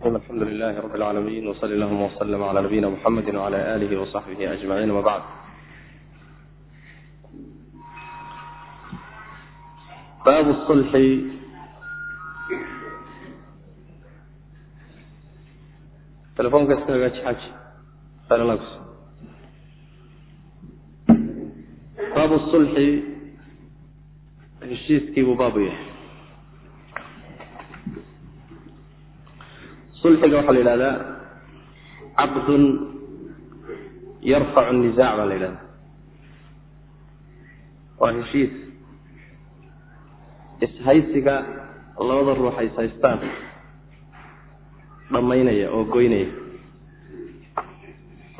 alxamdu lilahi rab اlcaalamiin wsali allahuma wslm cla nabiyina mxamedi wcla alihi wصaxbihi ajmaciin ama bacd baabu sulxi telefonka iska hagaaji xaaji baabu sulxi heshiiskiibuu baabu yahay sulxiga waxaa la yidhahdaa caqdun yarfacu nizac baa la yidhahdaa waa heshiis ishaysiga labada ruux ay ishaystaan dhammaynaya oo goynaya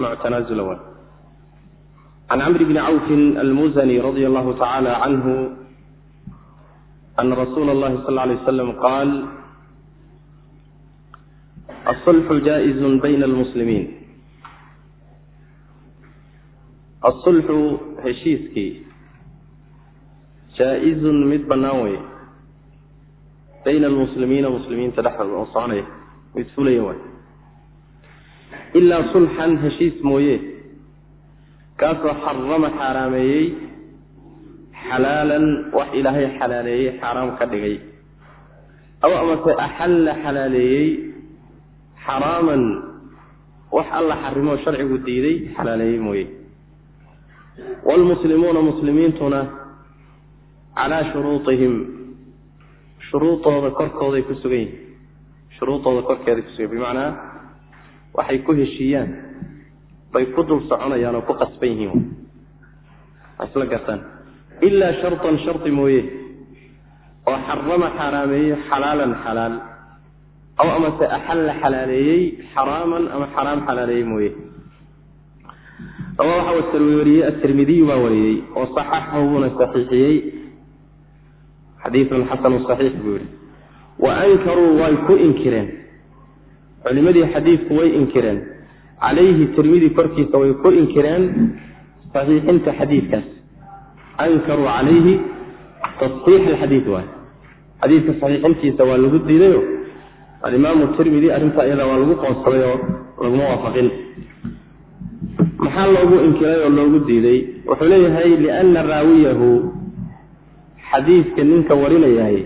nooc tanaasula waa can camri bni cawfin almuzani radia allahu tacaala canhu ana rasuula اllahi sal lla alay waslam qaal asulxu jaa-izun bayna almuslimiin asulxu heshiiskii jaa-izun mid bannaan wey bayna almuslimiina muslimiinta dhexdooda oo soconaya mid fulaya waay ilaa sulxan heshiis mooye. kaasoo xarama xaaraameeyey xalaalan wax ilaahay xalaaleeyey xaaraam ka dhigay. aw amase axalla xalaaleeyey xaraaman. Wax alla xarimo sharcigu diiday xalaaleeyey mooye. Waalmuslimuuna muslimiintuna calaa shuruuطihim shuruudooda korkooday ku sugan yihiin shuruudooda korkeeday kusugan yihiin bimacnaa waxay ku heshiiyaan bay ku dul soconayaan oo ku qasban yihiin. Isla gartaan. Ilaa sharطan shardi mooye oo xarama xaaraameeyey xalaalan xalaal aw amase axalla xalaaleeyey xaraaman ama xaraam xalaaleeyey mooye aba waxa wariyey atirmidiyu baa wariyey oo saxaxahu buuna saxiixiyey xadiidun xasanu saxiix buu yihi wa ankaruu way ku inkireen culimadii xadiidku way inkireen calayhi tirmidi korkiisa way ku inkireen saxiixinta xadiidkaas ankaruu calayhi tasxiix alxadiid waay xadiidka saxiixintiisa waa lagu diidayo alimaamu tirmidi arrintaa iyada waa lagu qoonsaday oo laguma waafaqin. Maxaa loogu inkiray oo loogu diiday? Wuxuu leeyahay liana raawiyahu xadiidka ninka warinayahay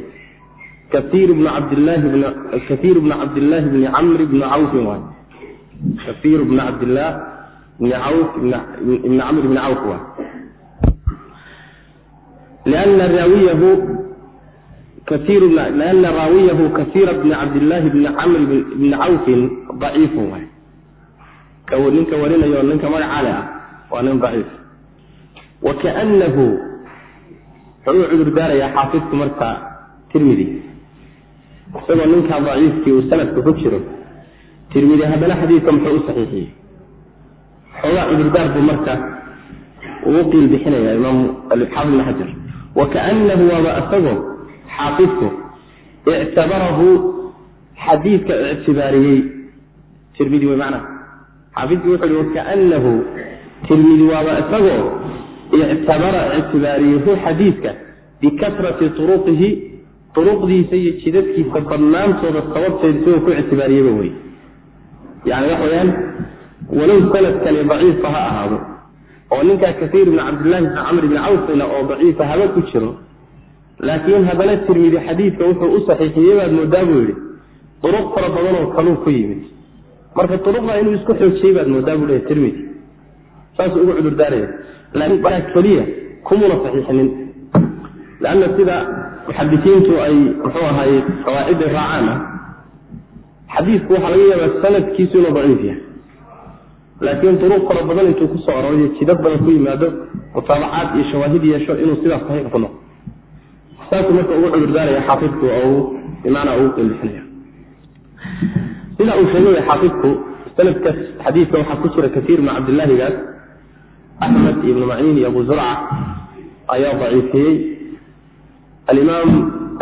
kaiir bnu cabdillaahi bn kaiir bnu cabdillaahi bni camri bni cawfin waay kaiir bnu cabdillaah bni cawf ibni camr bni cawf waay liana raawiyahu lana raawiyahu kaiira bni cabdillaahi bni camri bni cawfin daciifun waay. Ninka warinayo ninka magacale ah waa nin daciif. Wa kaanahu wuxuu u cudur daarayaa xaafidku marka tirmidi. Isagoo ninkaa daciifkii uu sanadka ku jiro tirmidi haddana xadiidka muxuu u saxiixiyey. Xoogaa cudurdaar buu marka uu qiil bixinaya imaam xaafid ibn xajar wa kaanahu waaba isagoo xaafidku ictabarahu xadiidka ictibaariyey tirmidi wey macnaha xaafidku wuxu uhi wakaanahu tirmidi waaba isagoo ictabara ictibaariyehu xadiidka bikasrati turuqihi turuqdiisa iyo jidadkiisa badnaantooda sababteed isagoo ku ictibaariyeba wey. Yani waxa weyaan walow sanadkani daciifa ha ahaado oo ninkaa kasiir bni cabdillahi bni camr bni cawfina oo daciifa haba ku jiro laakiin haddana tirmidi xadiidka wuxuu u saxiixiyey baad moodaa buu yihi duruq fara badanoo kaluu ku yimid. Marka duruqda inuu isku xoojiyey baad moodaa buu leeya tirmidi. Saasuu ugu cudur daaraya laakiin baa keliya kumuna saxiixinin. Leanna sida muxadisiintu ay muxuu ahaye qawaacidday raacaan ah xadiidku waxaa laga yaabaa sanadkiisu inuu daciif yahay. Laakiin duruq fara badan intuu ku soo aroriyo jidad badan ku yimaado mutaabacaad iyo shawaahid yeesho inuu sidaas saxiix ku noqo saasuu marka ugu cudur daaraya xaafidku oo bimacnaa ugu qilbixinaya sida uu sheegay xaafidku sanadkaas xadiidka waxaa ku jira kaiir bnu cabdillaahigaas axmed ibnu maciin iyo abu zurca ayaa daciifiyey. Alimaam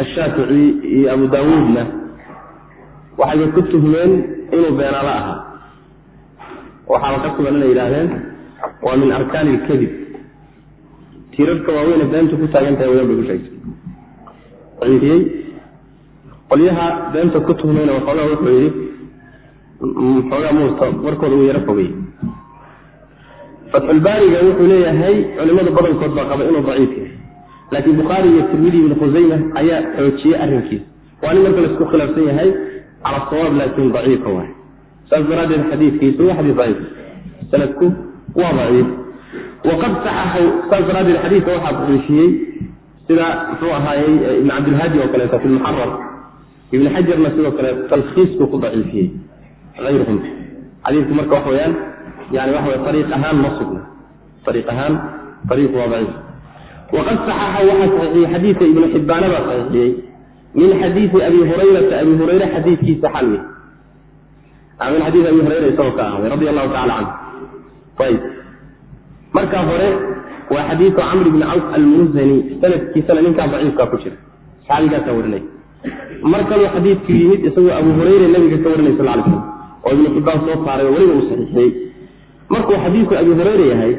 ashaafici iyo abu daawuudna waxayba ku tuhmeen inuu beenaalo ahaa. Waxaaba ka sugan inay yidhaahdeen waa min arkaani ilkadib tiirarka waaweyne beenta ku taagan tahay wayan bay ku sheegtay daciifiyey qolyaha beenta ku tuhmayna waxoogaa wuxuu yidhi xoogaa muusta warkooda uu yaro fogay. Fatxulbaariga wuxuu leeyahay culimada badankood baa qaba inuu daciif yahay. Laakiin bukhaari iyo tirmidi ibnu khusayma ayaa xoojiyey arrinkiisa. Waa nin marka la isku khilaafsan yahay cala sawaab laakiin daciifa waay. Saas daraaddeed xadiidkiisu waa xadiis daciif. Sanadku waa daciif. Waqad saxaxu saas daraaddeed xadiidka waxaa daciifiyey sida muxuu ahaayey ibn cabdilhaadi oo kaleeto fi lmuxarar ibn xajarna sidoo kale talkhiisku ku daciifiyey. Ayruhum xadiidku marka wax weyaan yani waxa wey ariiq ahaan ma sugna. Ariiq ahaan ariiq waa daciif. Waqad saxaxa waxaa saxiixiyey xadiidka ibnu xibbaana baa saxiixiyey. Min xadiidi abi hurayrata abi hurayre xadiidkiisa xalwi min xadiidi abi hurayra isagoo ka ahaaday radi allahu tacala canhu ayb markaa hore waa xadiidu camr bni cawf almuzani sanadkiisana ninkaa daciifkaa ku jira. Saxaabigaasaa warinay. Mar kaluu xadiidku yimid isagoo abu hurayre nabiga ka warinay sal lay slam oo ibnu xibbaan soo saaray oo weliba uu saxiixiyey. Markuu xadiidku abi hurayre yahay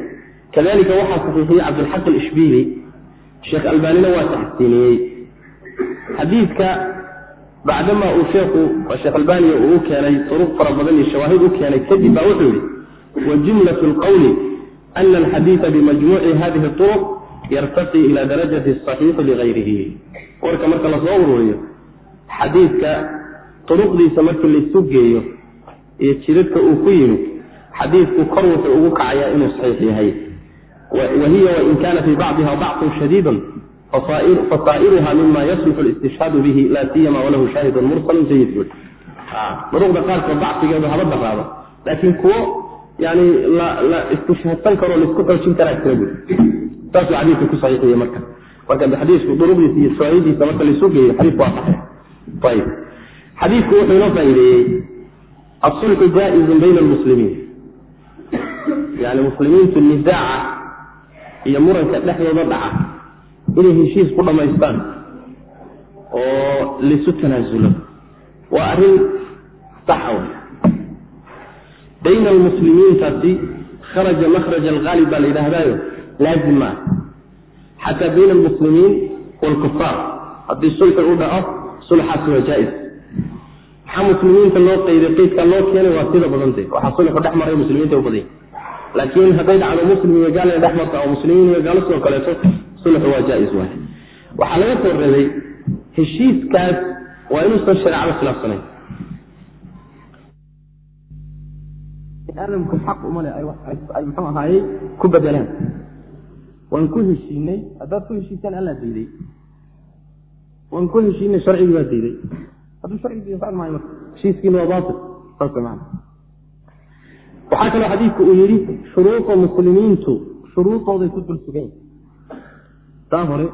kadalika waxaa saxiixiyey cabdilxaq alishbiili. Sheekh albaanina waa taxsiiniyey. Xadiidka bacdama uu sheekhu sheekh albani uu u keenay turuq fara badan iyo shawaahid u keenay kadib baa wuxuu yihi wa jumlat lqawli ana alxadiida bimajmuuci hadihi turuq yartaqi ila darajati asaxiixi ligayrihi warka marka la soo ururiyo xadiidka turuqdiisa markii laisu geeyo iyo jidadka uu ku yimid xadiidku kor wuxuu ugu kacayaa inuu saxiix yahay wahiya wain kana fii bacdiha dacfun shadiidun fasaa'iruha mima yaslixu listishhaadu bihi laa siyama walahu shaahidun mursalun jayid bui duruqda qaarkood dacfigeedu haba daraado laakiin kuwo yani la istishhaadsan karoo la isku xoojin karaa jira bui saasuu xadiidka ku saxiixiyey marka. Marka xadiisku duruqdiisa iyo shawaahidiisa marka laisu geeyo xadiidku waa saxiix. Ayib xadiidku wuxuu inoo faa'iideeyey asulxu jaa-izun bayna almuslimiin. Yani muslimiintu nizaaca iyo muranka dhexdooda dhaca inay heshiis ku dhammaystaan oo laisu tanaasulo waa arrin saxa bayna almuslimiintaasi kharaja makhraja alghaalib baa la yidhaahdaayo laazim maa xataa bayna almuslimiin waalkufaar haddii sulxi u dhaco sulxaasi waa jaa-is. Maxaa muslimiinta loo qeyday qeydkaa loo keenay waa sida badante waxaa sulxu dhex maray muslimiinta u badanya laakiin hadday dhacdo muslim iyo gaal dhex marta oo muslimiin iyo gaalo sidoo kaleeto sulxu waa jaa-is waay. Waxaa laga soo reebay heshiiskaas waa inuusan shareecada khilaafsanayn aadamku xaq umale ay muxuu ahaaye ku bedelaan. Waan ku heshiinay haddaad ku heshiisaan allaa diiday. Waan ku heshiinay sharcigii baa diiday. Hadduu sharcigi diiday socon maayo. Marka heshiiskiina waa baatil saas maana waxaa kaloo xadiidku uu yidhi shuruuda muslimiintu shuruudooday ku dul sugan taa hore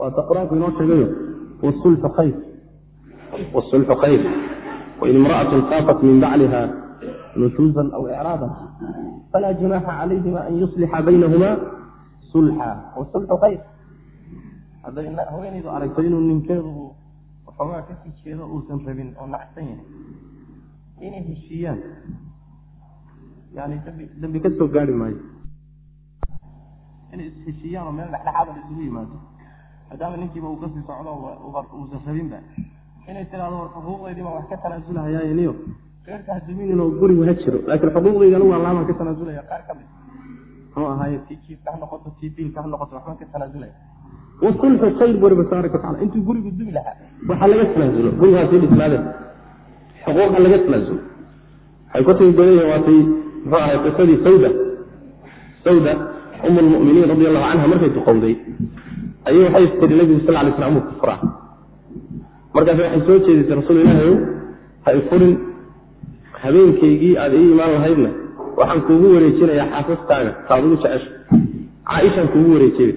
waata qur'aanku inoo sheegayo wasulxu khayr wasulxu khayr wain imra'atun kaafat min bacliha nushuuzan aw icraadan falaa junaaxa calayhima an yuslixa baynahuma sulxa wasulxu khayr hadday haweenaydu aragto inuu ninkeedu waxoogaa ka sii jeedo uusan rabin oo nacsan yahay inay heshiiyaan yani dambi dambi ka soo gaari maayo inay isheshiiyaan oo meel dhexdhexaada isugu yimaado maadaama ninkiiba uu ka sii socdo uusan rabinba inay tiraado war xuquuqdaydii baan wax ka tanaasulahayaaye reerka haduminoo gurigu ha jiro laakiin xuquuqdaydana waa laaban ka tanaasulaya qaar ka mid muxuu ahaaye tii jiifka ha noqoto tii biilka ha ka tanaasulaya. Wasulxu khayr bu rabbi tabaaraka watacala intuu gurigu dumi lahaa waxaa laga tanaasulo gurigaa sii dhisnaade xuquuqa laga tanaasulo waxay ku timi badan yihiin waatay muxuu ahay qisadii sawda. Sawda um radi allahu canha markay duqowday ayay waxay tiri nabigu sal lay slam ku furaa markaas waxay soo jeedisay rasuul ilaahi ha i furin habeenkaygii aada ii imaan lahaydna waxaan kuugu wareejinayaa xaasaskaaga taad ugu jecesha caaishaan kuugu wareejiyay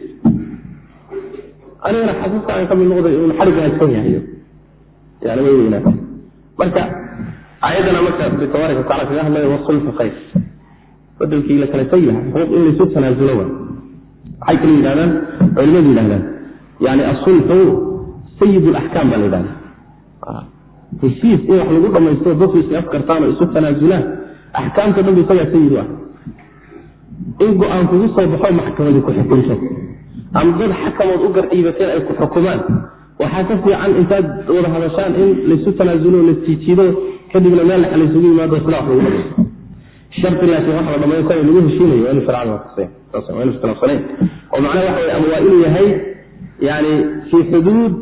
anigana xaasaskaaga ka noqday un xariga haysan yahayo yani way weynaatay. Marka aayadana marka rabbi watacala kaga hadlaya wasulxu khayr. Bedelkii la kala tegi xuquuq in laysu tanaasulo wa waxay kala yidhahdaan culimadu yidhahdaan yani asulxu sayid laxkaam baa la yidhahda heshiis in wax lagu dhamaysto dadku is afkartaan oo isu tanaasulaan axkaamta dhanba isagaa sayid ah in go'aan kugu soo baxo maxkamadi ku xukunto ama dad xakamood u garciibateen ay ku xukumaan. Waxaa ka fiican intaad wada hadashaan in laysu tanaasulo lasjiijido kadibna meel dhex laysugu yimaado sila wax lagu dhamaysto sharti laakiin wax la dhamaysto lagu heshiinayo waa inu sharcada saas waa oo macnaha waxa weye ama waa inuu yahay yani fii xuduud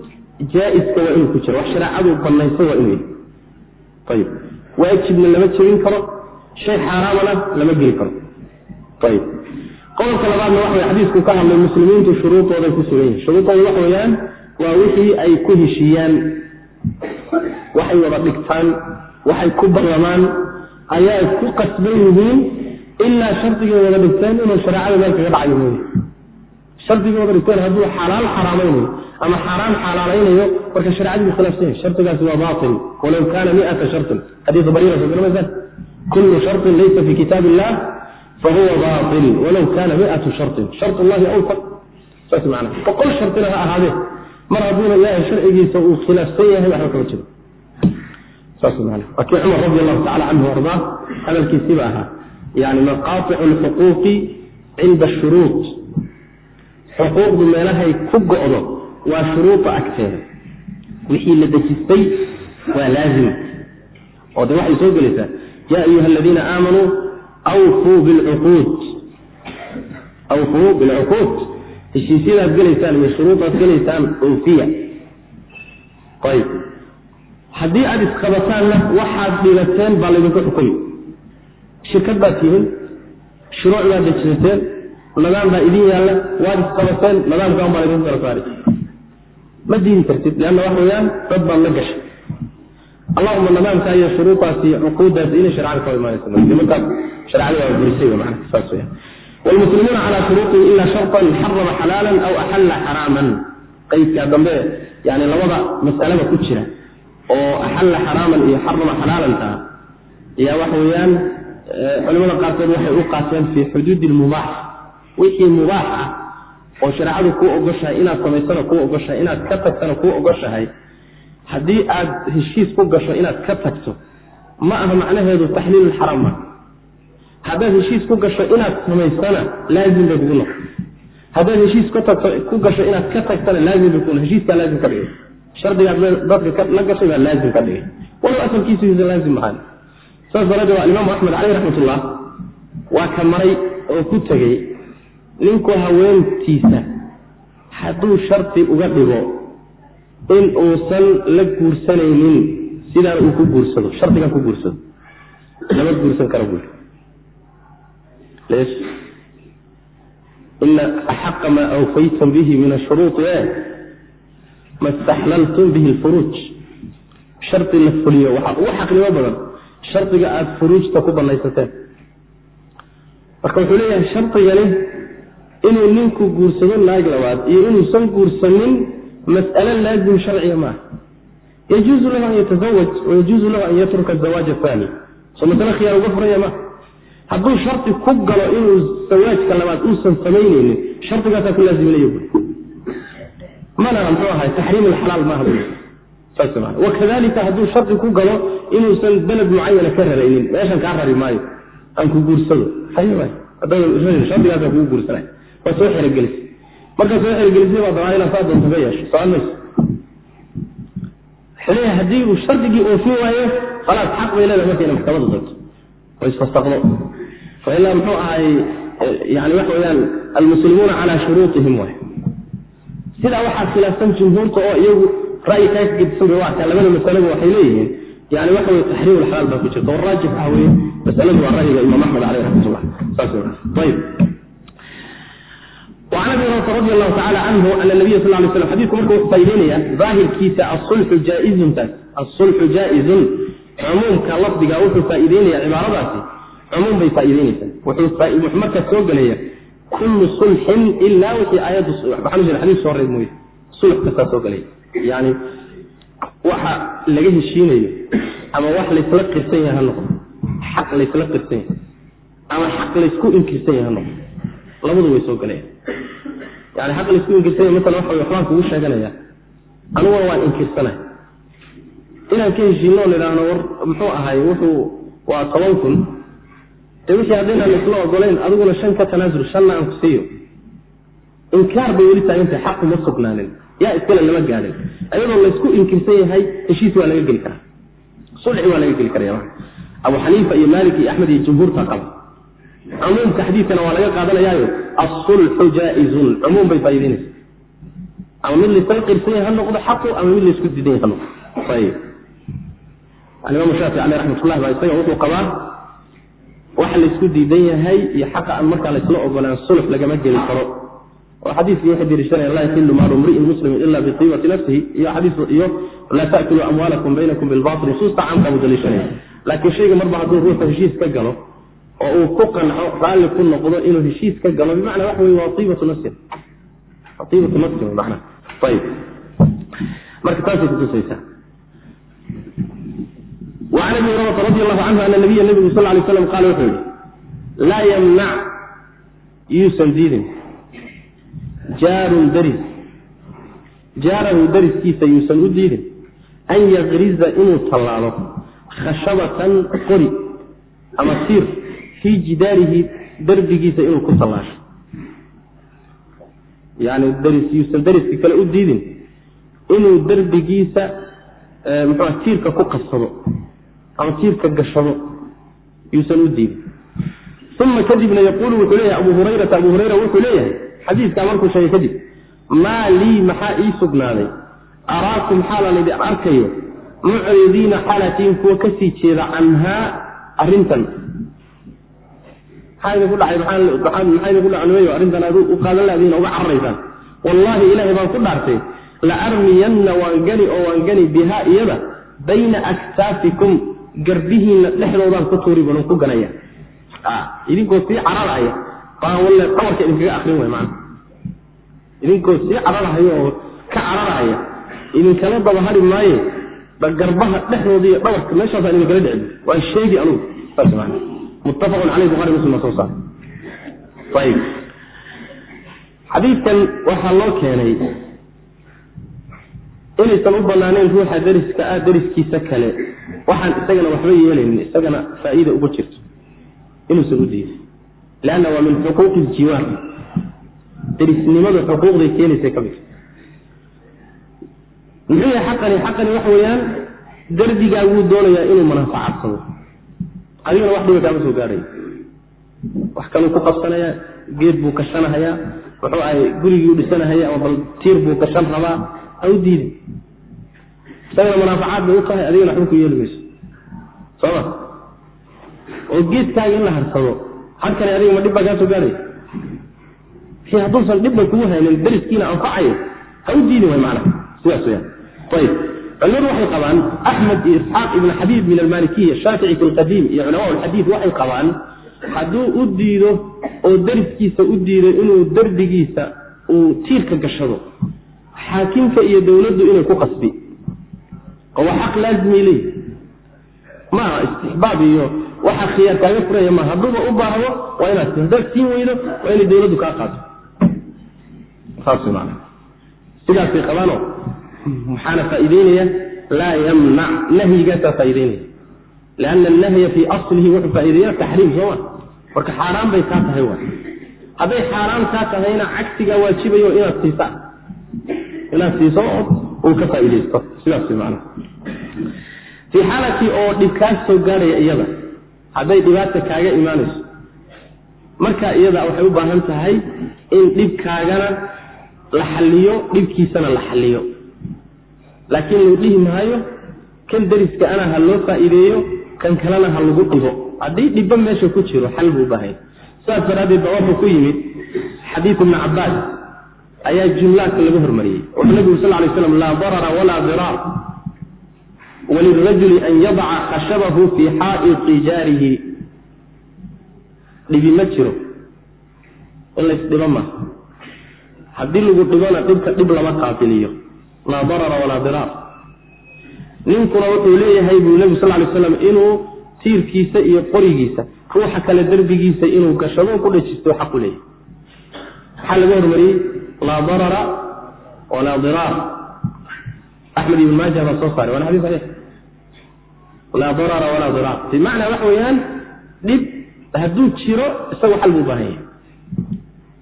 jaa-iska waa inuu ku jiro wax shareecadu banaysay waa inuu yahay waajibna lama jebin karo shay xaaraamana lama geli karo. Qodobka labaadna waxa xadiisku ka hadlay muslimiintu shuruudooday ku sugan yihiin shuruudooda waxa weeyaan waa wixii ay ku heshiiyaan waxay wada dhigtaan waxay ku ballamaan ayaa ku qasban yihiin ilaa shardigay wada dhigteen inuu shareecada meel kaga dhacayo mooye shardigay wada dhigteen hadduu xalaal xaraamaynayo ama xaaraan xalaalaynayo marka shareecadii khilaafsan yahay shardigaasi waa baatil. Walow kaana miata shartin xadiisu bariira soo garamaysaan kullu shartin laysa fi kitaab illah fahuwa baatil. Walow kaana miatu shartin shart llahi awfaq saas macana boqol shartina ha ahaadee mar hadduuna ilaahay sharcigiisa uu khilaafsan yahay waxba kama jiro. Kii cumar radi allahu tacala canhu ardaa hadalkiisiiba ahaa. Yani maqaaticu lxuquuqi cinda shuruud. Xuquuqdu meelahay ku go'do waa shuruuda agteeda. Wixii la dejistay waa laazim. Oo de waxay soo gelaysaa ya ayuha aladiina aamanuu awfuu bilcuquud. Awfuu bilcuquud. Heshiisyadaad gelaysaan iyo shuruudaad gelaysaan oofiya ayib haddii aada isqabataanna waxaad dhigateen baa laydinku xukumi. Shirkad baad tihiin shuruuc baad dejisateen nidaam baa idin yaalla waad isqabateen nidaamkaan baa laydinku kala saari ma diidi kartid leanna waxa weyaan dad baad la gashay. Allahuma nidaamka iyo shuruudaas iyo cuquudaas inay sharcada ka imaanaysa markaas sharcada waa burisay mana saas weya wlmuslimuuna calaa shuruuطihi ila sharطan xarama xalaalan aw axalla xaraaman. Qaydkaa dambe yani labada mas'alada ku jira oo axalla xaraaman iyo xarama xalaalantaa ayaa waxa weeyaan culimada qaarkood waxay u qaateen fii xuduudi lmubaax wixii mubaax ah oo shareecadu kuu ogoshahay inaad samaysana kuu ogoshahay inaad ka tagtana kuu ogoshahay haddii aad heshiis ku gasho inaad ka tagto ma aha macnaheedu taxliil xaram ma? Haddaad heshiis ku gasho inaad samaysana laazim bay kugu noqo haddaad heshiis ku gasho inaad ka tagtana laazim bay kugu heshiiskaa laazim ka dhigay. Shardigaad dadka la gashay baa laazim ka dhigay. Walow asalkiisuisa laazim mahaan saas daraaddeed waa imaamu axmed caleyh raxmatullah waa ka maray oo ku tegey ninku haweentiisa hadduu shardi uga dhigo in uusan la guursanaynin sidaan uu ku guursado shardigan ku guursado. Lama guursan kara buui ina axaqa maa awfaytum bihi min ashuruuطi e ma staxlaltum bihi lfuruuj shardi la fuliyo waxaa ugu xaqnimo badan shardiga aada furuujta ku banaysateen marka wuxuu leeyahay shardigani inuu ninku guursado naag labaad iyo inuusan guursanin mas'alo laazim sharciga maaha yajuuzu lahu an yatasawaj wayajuuzu lahu an yatruka zawaaja ani soo masale khiyaar uga furanya ma hadduu shardi ku galo inuu sawaajka labaad uusan samaynaynin shardigaasaa ku laaziminayo bu mana mxuu ahay taxriim alxalaal maaha bu wakadalika hadduu shardi ku galo inuusan beled mucayana ka raraynin meeshan kaa rari maayo aan ku guursado. Shardigaasa kugu guursanay waa soo xerogelis markaa soo xerogelisay baa dabaa inaad saa doonto ka yeesho socon mayso xleeya haddii uu shardigii oofin waayo khalaas xaq bay leedahay marka ina maxkamada tagto oo isfasaqdo fa ilaa muxuu ahay yani waxa weyaan almuslimuuna calaa shuruutihim waay. Sidaa waxaa khilaafsan jumhuurta oo iyagu ra'yi kaa gedisan bay waa kaa labada masalaba waxay leeyihiin yani waxa weye taxriim alxalaal baa ku jirta. Oo raajix ah weye masaladu waa ra'yiga imaam axmed caleyh raxmatullah saas ayib an abi hurata radi alahu tacala canhu ana nabiya sal lay slam xadiku marka wuxuu faa'ideynaya daahirkiisa asulxu jaaizuntaas asulxu jaaizun cumuumka lafdiga wuxuu faa'ideynaya cibaaradaasi cumuum bay faa'ideynaysaa wuxuu marka soo gelaya kullu sulxin ilaa wixii aayaddu waxaan jira xadiis soo reeb mooye sulx kastaa soo gelaya yani waxa laga heshiinayo ama wax laysla qirsan yahay ha noqdo xaq laysla qirsan yahay ama xaq laysku inkirsan yahay ha noqdo labadu way soo yani xaq laysku inkirsanya maala waxa waxbaan kugu sheeganaya. Aniguna waan inkirsanay. Inaan ka heshiino on idhaahno war muxuu ahay wuxuu waa toban kun. De wixii haddaynaan isla ogolayn adiguna shan ka tanaasul shanna aan ku siiyo. Inkaar bay weli taagantahay xaqu ma sugnaanin yaa iskale lama gaadhin. Ayadoo laysku inkirsan yahay heshiis waa laga geli karaa. Sulxi waa laga geli karaya abu xaniifa iyo maalik iyo axmed iyo jumhuurta qaba. Cumuumka xadiidkana waa laga qaadanayaayo asulxu jaa-izun cumuum bay faa'ideynaysa ama mid laysla qirsan ha noqdo xaqu ama mid laysku diidan yahay ha noqdo alimaam shaafici caleyh raxmatullahi baa isaga wuxuu qabaa waxa laysku diidan yahay iyo xaqa aan markaa laysla ogolaan sulx lagama geli karo oo xadiiskii waxay deliishanaya laa yaxilu maalu mri'in muslimin ila biqiimati nafsihi iyo xadiis iyo laa ta'kuluu amwaalakum baynakum bilbatil nusuusta caamka buu deliishanaya laakiin shayga marba hadduu ruuxa heshiis ka galo oo uu ku qanco raalli ku noqdo inuu heshiis ka galo. Bimacnaa waxa wey waa nafsin iibatu nafsin w manaa marka taasay kutusaysaa وan abi hurarata radi allahu canhu ana nabiya nabigu sal lay slam qaala wuxuu yihi laa ymnac yuusan diidin jaarun daris. Jaarahu dariskiisa yuusan u diidin an yagriza inuu tallaalo khashabatan qori ama siir fii jidaarihi derbigiisa inuu ku tallaasho. Yani daris yuusan dariska kale u diidin inuu derbigiisa muxua tiirka ku qabsado ama tiirka gashado. Yuusan u diidin. Uma kadibna yaquulu wuxuu leeyahay abu hurayrata abu hurayra wuxuu leeyahay xadiiskaa markuu sheegay kadib maa lii maxaa ii sugnaaday? Araakum xaalaan idin arkayo? Mucridiina xaalatiin kuwa ka sii jeeda canhaa arintan maxaa idinku dhacay maxaa idinku dhacnimay arrintan aad u qaadan laadiin uga cararaysaan wallaahi ilaahay baan ku dhaartay la armiyanna waan gani oo waan gani bihaa iyada bayna aktaafikum garbihiinna dhexdoodaan ku tuuri balan ku ganaya. Idinkoo sii cararaya walle dhabarka idinkaga akrin way maana idinkoo sii cararahaya oo ka cararahaya idinkala daba hari maaye garbaha dhexdooda iyo dhabarka meeshaasaan idinkala dhicin. Waan sheegi anugu muttafaqun caleyh bukhari muslim soo saar ayib xadiidkan waxaa loo keenay inaysan u banaanayn ruuxa dariska ah dariskiisa kale. Waxaan isagana waxba yeelaynin isagana faa'iida uga jirto inuusan u diidin lanna waa min xuquuqi iljiwaar derisnimada xuquuqday keenaysa ka mid. Muxuu yahay xaqani? Xaqani waxa weeyaan derbigaa wuu doonayaa inuu manaafacadsado adigana wax dhiba kaama soo gaadhay. Wax kaluu ku qabsanayaa geed buu kashanahayaa muxuu ahay gurigii u dhisanahaya ama bal tiir buu kashan rabaa. Ha u diidin isagana manaafacaad bay u tahay adigana waxba ku yeeli mayso. Sooma oo geedkaaga in la harsado. Halkani adiga ma dhib baa kaa soo gaadhay? Si hadduusan dhibba kugu haynin dariskiina anfacayo. Ha u diidin way macana sidaas weyaan ayib culimadu waxay qabaan axmed iyo isxaaq ibn xabiib min almalikiya shaafici fi lqadiim iyo culamaa alxadiid waxay qabaan hadduu u diido oo dariskiisa u diido inuu derbigiisa uu tiirka gashado xaakimka iyo dowladdu inay ku qasbi. Oo waa xaq laazimay leeyi maaha istixbaab iyo waxaa khiyaar kaaga furaya ma hadduuba u baahdo waa inaad haddaad siin weydo waa inay dowladdu kaa qaato. Saas man sidaasay qabaano maxaana faa'iideynaya laa yamnac nahyigaasaa faa'ideynaya lianna annahya fii aslihi wuxuu faa'ideeya taxriim sooma marka xaaraan bay kaa tahay hadday xaaraan kaa tahayna cagsigaa waajibayo inaad siisaan inaad siiso uu ka faa'iidaysto. Sidaas man fii xaalatii oo dhib kaa soo gaadhaya iyada hadday dhibaata kaaga imaanayso marka iyada waxay u baahan tahay in dhibkaagana la xalliyo dhibkiisana la xalliyo laakiin lagu dhihi maayo kan dariska ana ha loo faa'iideeyo kan kalena ha lagu dhibo haddii dhibba meesha ku jiro xal buu baahaya sidaas daraaddeed baa wuxuu ku yimid xadiid ibni cabbaas ayaa jumlaadka laga hormariyey. Wuxuu nabigu sal lay slam laa darara walaa diraar walirajuli an yadaca khashabahu fii xaa'iqi jaarihi. Dhibi ma jiro. In laysdhibo ma. Haddii lagu dhibona dhibka dhib lama qaabiliyo laa darara walaa diraar ninkuna wuxuu leeyahay buu nebigu sal lay slam inuu tiirkiisa iyo qorigiisa ruuxa kale derbigiisa inuu gashado ku dhajisto xaqu leeyahay. Maxaa laga hormariyey laa darara walaa diraar axmed ibn maaja baa soo saaray waana xadis saxiix. Laa darara walaa diraar bimacnaa waxa weeyaan dhib hadduu jiro isagu xal buu baahan yahay.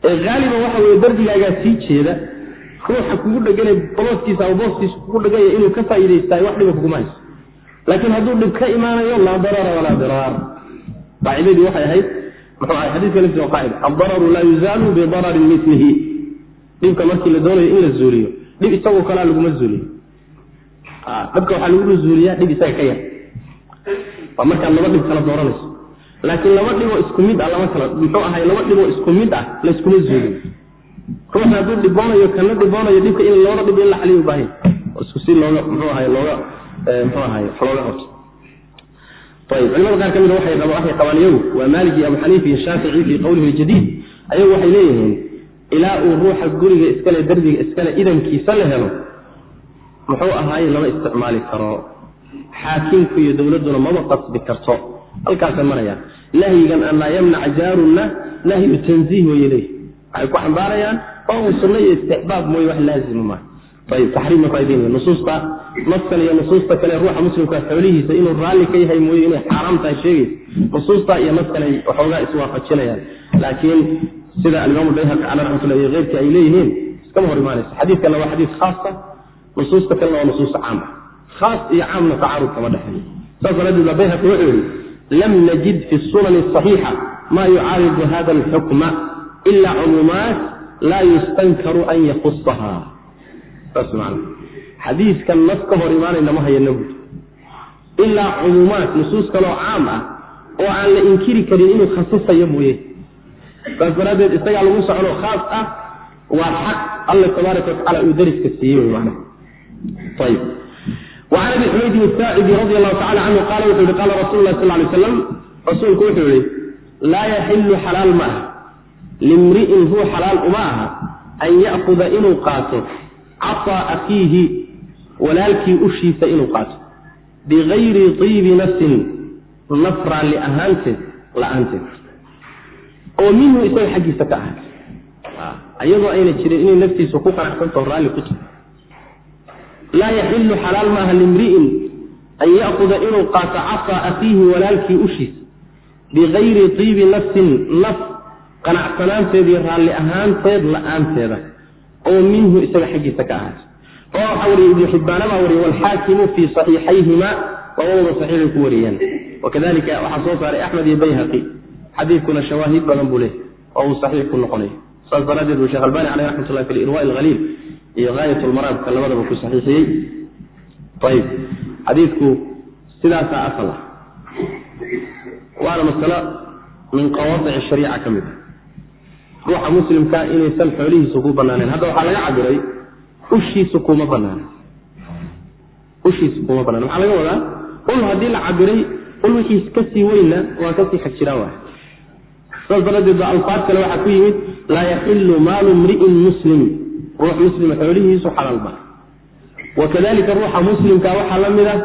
Ee haaliban waxa weye darbigaagaa sii jeeda ruuxa kugu dhegana bolooskiisa ama booskiisa kugu dheganya inuu ka faa'iidaystaay wax dhiba kuguma hayso. Laakiin hadduu dhib ka imaanayo laa darara walaa diraar qaacidadii waxay ahayd muxuu ahay xadiiska laftiisa waa qaacida addararu laa yuzaalu bidararin milihi dhibka markii la doonayo in la zuuliyo dhib isagoo kalea laguma zuuliyo. Dhibka waxaa lagu zuuliyaa dhib isaga ka yar. Waa markaad laba dhib kala dooranayso. Laakiin laba dhiboo isku mid ah lama kala muxuu ahay laba dhiboo isku mid ah layskuma zuuliyo ruuxa hadduu dhiboonayo kana dhiboonayo dhibka in looga dhib in la xaliyo ubaahan isku si looga muxuu ahay looga muxuu ahay looga qabto. Ayib culimada qaar ka mida waxay waxay qabaan iyagu waa maalik iyo abu xaniifa iyo fii qowlihi ljadiid. Ayagu waxay leeyihiin ilaa uu ruuxa guriga iskale derbiga iskale idankiisa la helo muxuu ahaaye lama isticmaali karo. Xaakimku iyo dowladduna mama qasbi karto. Halkaasay marayaan nahyigan an laa yamnac jaarunna nahyu tanziih weye leeyihi waxay ku xambaarayaan oo sunno iyo istixbaab mooye wax laazima maaha. Ayib taxriim marka idin nusuusta naskan iyo nusuusta kale ruuxa muslimka xoolihiisa inuu raalli ka yahay mooye inay xaaraam tahay sheegaysa nusuusta iyo naskan ay waxoogaa iswaafajinayaan laakiin sida alimaamu bayhaqi cala raxmatullah iyo keyrkii ay leeyihiin iskama hor imaanaysa xadiidkana waa xadiis khaasa nusuusta kalena waa nusuus caama khaas iyo caamna tacaarud kama dhexeeyo. Saas daraaddeed baa bayhaqi wuxuu yihi lam najid fi sunani saxiixa ma yucaaridu hada alxukma ilaa cumuumaat laa yustankaru an yakusaha xadiiskan naf ka hor imaanayna ma hayana buud ilaa cumuumaat nusuus kaloo caam ah oo aan la inkiri karin inuu khasisayo mooye saas daraaddeed isagaa lagu socdo khaas ah waa xaq alla tabaaraka watacaala uu dariska siiyey wy man ayb an abi xumaydin saacidi radi allahu tacala canhu qaala wuxuu yihi qaala rasul sal lay slam rasuulku wuxuu yihi laa yaxilu xalaal ma ah limri'in huu xalaal uma aha an ya'kuda inuu qaato casaa akiihi walaalkii ushiisa inuu qaato. Bigayri tiibi nafsin naf raalli ahaanteed la'aanteed. Oo minhu isaga xaggiisa ka ahaatay iyadoo ayna jirin inay naftiisa ku qanacsantaho raalli ku tahay laa yaxilu xalaal maaha limri'in an ya'kuda inuu qaato casaa akiihi walaalkii ushiisa. Bigayri tiibi nafsin naf qanacsanaanteed iyo raalli ahaanteed la'aanteeda oo minhu isaga xaggiisa ka ahaatay. Oo waxaa wariye ibnu xibbaana baa wariye walxaakimu fii saxiixayhima labadooda saxiixay ku wariyeen. Wakadalika waxaa soo saaray axmed iyo bayhaqi. Xadiidkuna shawaahid badan buu leeyahy oo uu saxiix ku noqonayo saas daraaddeed buu sheekh albani caleyh raxmat fi lirwa alhaliil iyo gaayat lmaraamka labadaba ku saxiixiyey. Ayib xadiidku sidaasaa asal ah. Waana masalo min qawaadici shariica ka mid a ruuxa muslimka inaysan xoolihiisu ku banaaneen. Hadda waxaa laga cabiray ushiisu kuma banaan. Ushiisu kuma banaan. Waxaa laga wadaa ul haddii la cabiray ul wixiis ka sii weynna waa ka sii xag jiraan waay saas daraaddeed ba alfaad kale waxaa ku yimid laa yaxilu maalu mri'in muslim. Ruux muslima xoolihiisu xalaal wakadalika ruuxa muslimka waxaa la mid a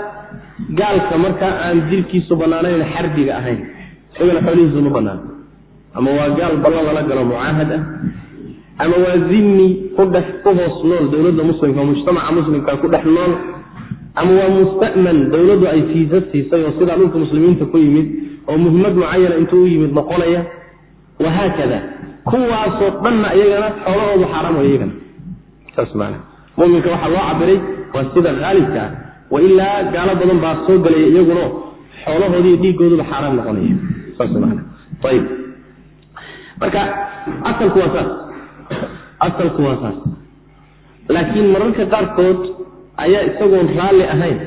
gaalka markaa aan dilkiisu banaanayn xarbiga ahayn. Isagana xoolihiisu ma banaan ama waa gaal ballan lala galo mucaahad ah. Ama waa zimmi ku dhex ku hoos nool dowladda muslimka mujtamaca muslimka ku dhex nool. Ama waa musta'man dowladdu ay fiisa siisay oo sidaa dhulka muslimiinta ku yimid oo muhimad mucayana intuu u yimid noqonaya. Wahaakada kuwaasoo dhanna iyagana xoolahoodu xaaraam way iyagana. Saas maana. Muminka waxaa loo cabiray waa sida haalibka ah. Wailaa gaalo badan baa soo gelaya iyaguna xoolahoodiiyo dhiigooduba xaaraam noqonaya. Saas maana. Ayib marka asalku waa saas. Asalku waa saas. Laakiin mararka qaarkood ayaa isagoon raalli ahayn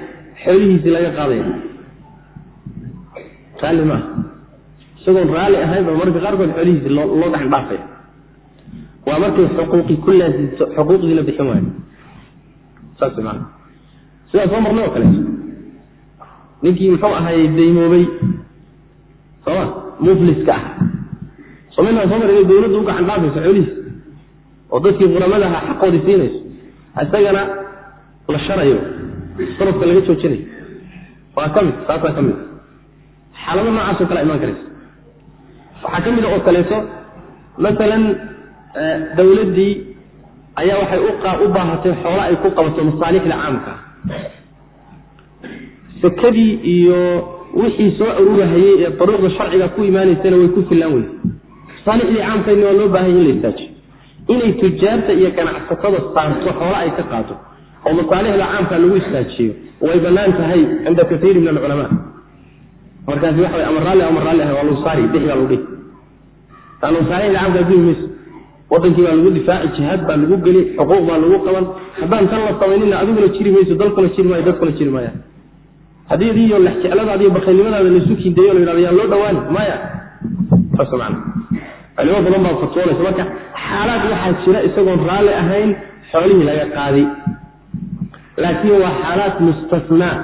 xoolihiisii laga qaadaya raalli maaha isagoon raalli ahaynba mararka qaarkood xoolihiisii loo loo dhex dhaafaya waa markay xuquuqi ku laasimto xuquuqdii la bixin waayo. Saas maana sidaa soo marnay oo kaleeto ninkii muxuu ahaayey daymoobay? Sooma mufliska ah sominaa soo maraya dawladdu u dhaafayso xoolihiis. oo dadkii quramadaha xaqoodii siinayso. Isagana la sharayo. Sarafka laga joojinayo. Waa ka mid saasaa ka mid. Xaalado noocaasoo kale imaan karaysa waxaa ka mid a oo kaleeto masalan dawladdii ayaa waxay u baahatay xoolo ay ku qabato masaalixda caamka. Sakadii iyo wixii soo aruurahayey ee daruuqda sharciga ku imaanaysana way ku filaan weyse masaalixdii caamkayna waa loo baahanya in la istaajiyo inay tujaarta iyo ganacsatada saarto xoolo ay ka qaato oo masaalixda caamka lagu istaajiyo way bannaan tahay cinda kaiiri min alculamaa. Markaasi waxa ama raalli ama raalli ah waa lagu saari dix baa lagu dhihi. Taan saarayn lacabkaa gudi mayso wadankii baa lagu difaaci jihaad baa lagu geli xuquuq baa lagu qaban. Haddaan tan la samaynina adiguna jiri mayso dalkuna jiri maayo dadkuna jiri maaya haddii adiyo lexjecladaada iyo bakaylnimadaada laysu kindeeyo la yidhahdo yaan loo dhawaani maya. Saas culimo badan baa fatwoonaysa marka xaalaad waxaa jira isagoon raalli ahayn xoolihii laga qaaday laakiin waa xaalaad mustasnaa.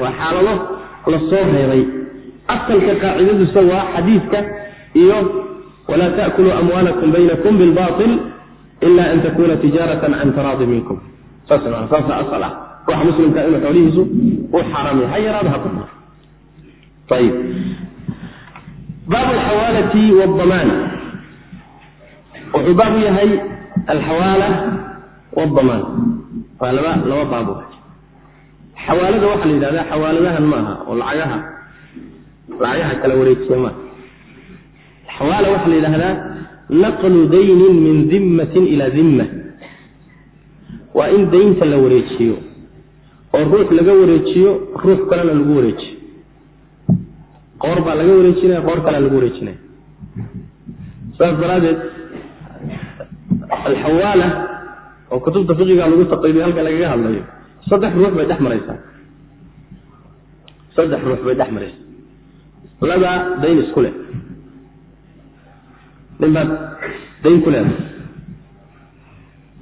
Waa xaalado la soo reebay. Asalka qaacidadiisa waa xadiidka iyo walaa ta'kuluu amwaalakum baynakum bilbail ila an takuna tijaaratan can taraadi minkum. Saas maa saasa asal ah. Ruuxa muslimka inuu xoolihiisu u xaaraamay ha yaraada ha badna ayib baab alxawaalati wadamaan wuxuu baab u yahay alxawaala wadamaan waa laba laba baabo xawaalada waxaa la yidhahdaa xawaaladahan maaha oo lacagaha lacagaha kala wareejiya maaha. Xawaala waxaa la yidhahdaa naqlu daynin min dimmatin ilaa dimma waa in daynta la wareejiyo oo ruux laga wareejiyo ruux kalena lagu wareejiyo. Qoor baa laga wareejinaya qoor kalea lagu wareejinaya. Saas daraadeed alxawaala oo kutubta fiqiga lagu taqriibiyo halka lagaga hadlayo. Saddex ruux bay dhex maraysaa. Saddex ruux bay dhex maraysaa. Labaa dayn isku leh. Nin baad dayn ku leedahay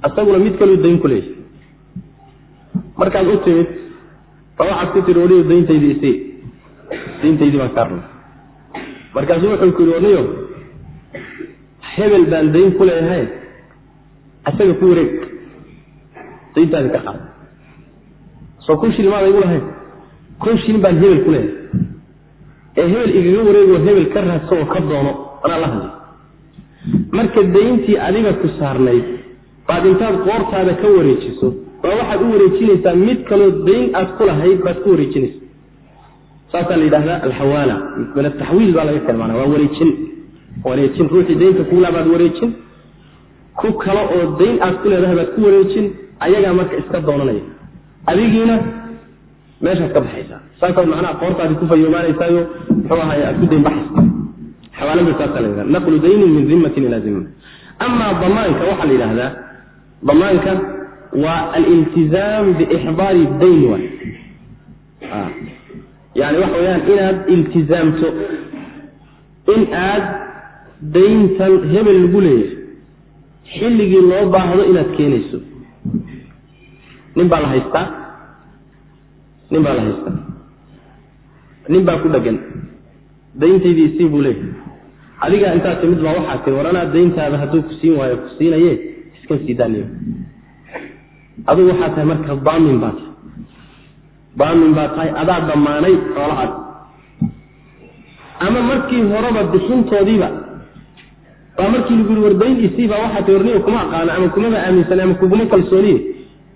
asaguna mid kaluu dayn ku leeyahy markaad u timid ba waxaad ku tiri waliyo dayntaydii isii dayntaydii baan kaa rabay markaasuu wuxuu ku yidhi waniyo hebel baan dayn ku leeyahay asaga ku wareeg. Dayntaadi ka qaad. Soo kun shilin maada igu lahayn. Kun shilin baan hebel ku leeyahay. Ee hebel igaga wareego hebel ka raadso oo ka doono anaa la hadlay marka dayntii adiga ku saarnayd baad intaad qoortaada ka wareejiso baa waxaad u wareejinaysaa mid kaloo dayn aad ku lahayd baad ku wareejinaysa saasaa la yidhahdaa alxawaala min ataxwiil baa laga tilmaana waa wareejin. Wareejin ruuxii daynta kuulaa baad wareejin ku kale oo dayn aad ku leedahay baad ku wareejin ayagaa marka iska doonanaya. Adigiina meeshaad ka baxaysaa. Saasaad macnaha qoortaadi ku fayoobaanaysaayo muxuu ahaay aad ku dayn baxaysa xawaalada saasaa la yidhahda naqlu daynin min dimmatin ilaa dimma amaa damaanka waxaa la yidhaahdaa damaanka waa aliltizaam biixdaari dayn waay. Yani waxa weyaan inaad iltizaamto in aad dayntan hebel lagu leeyahay xilligii loo baahdo inaad keenayso. nin baa la haystaa? nin baa la haystaa? nin baa ku dhegan dayntaydii isii buu leeyahay. adigaa intaad timid baa waxaa tiri war anaa dayntaada hadduu ku siin waayo ku siinaye iska sii daaniyo. Adigu waxaa tahay marka daamin baa tahay. Daamin baa tahay adaa damaanay xoolahaad ama markii horeba bixintoodiiba baa markii lagu yiri war dayn isii baa waxaa tahay warniyo kuma aqaana ama kumaba aaminsan ama kuguma kalsooniye.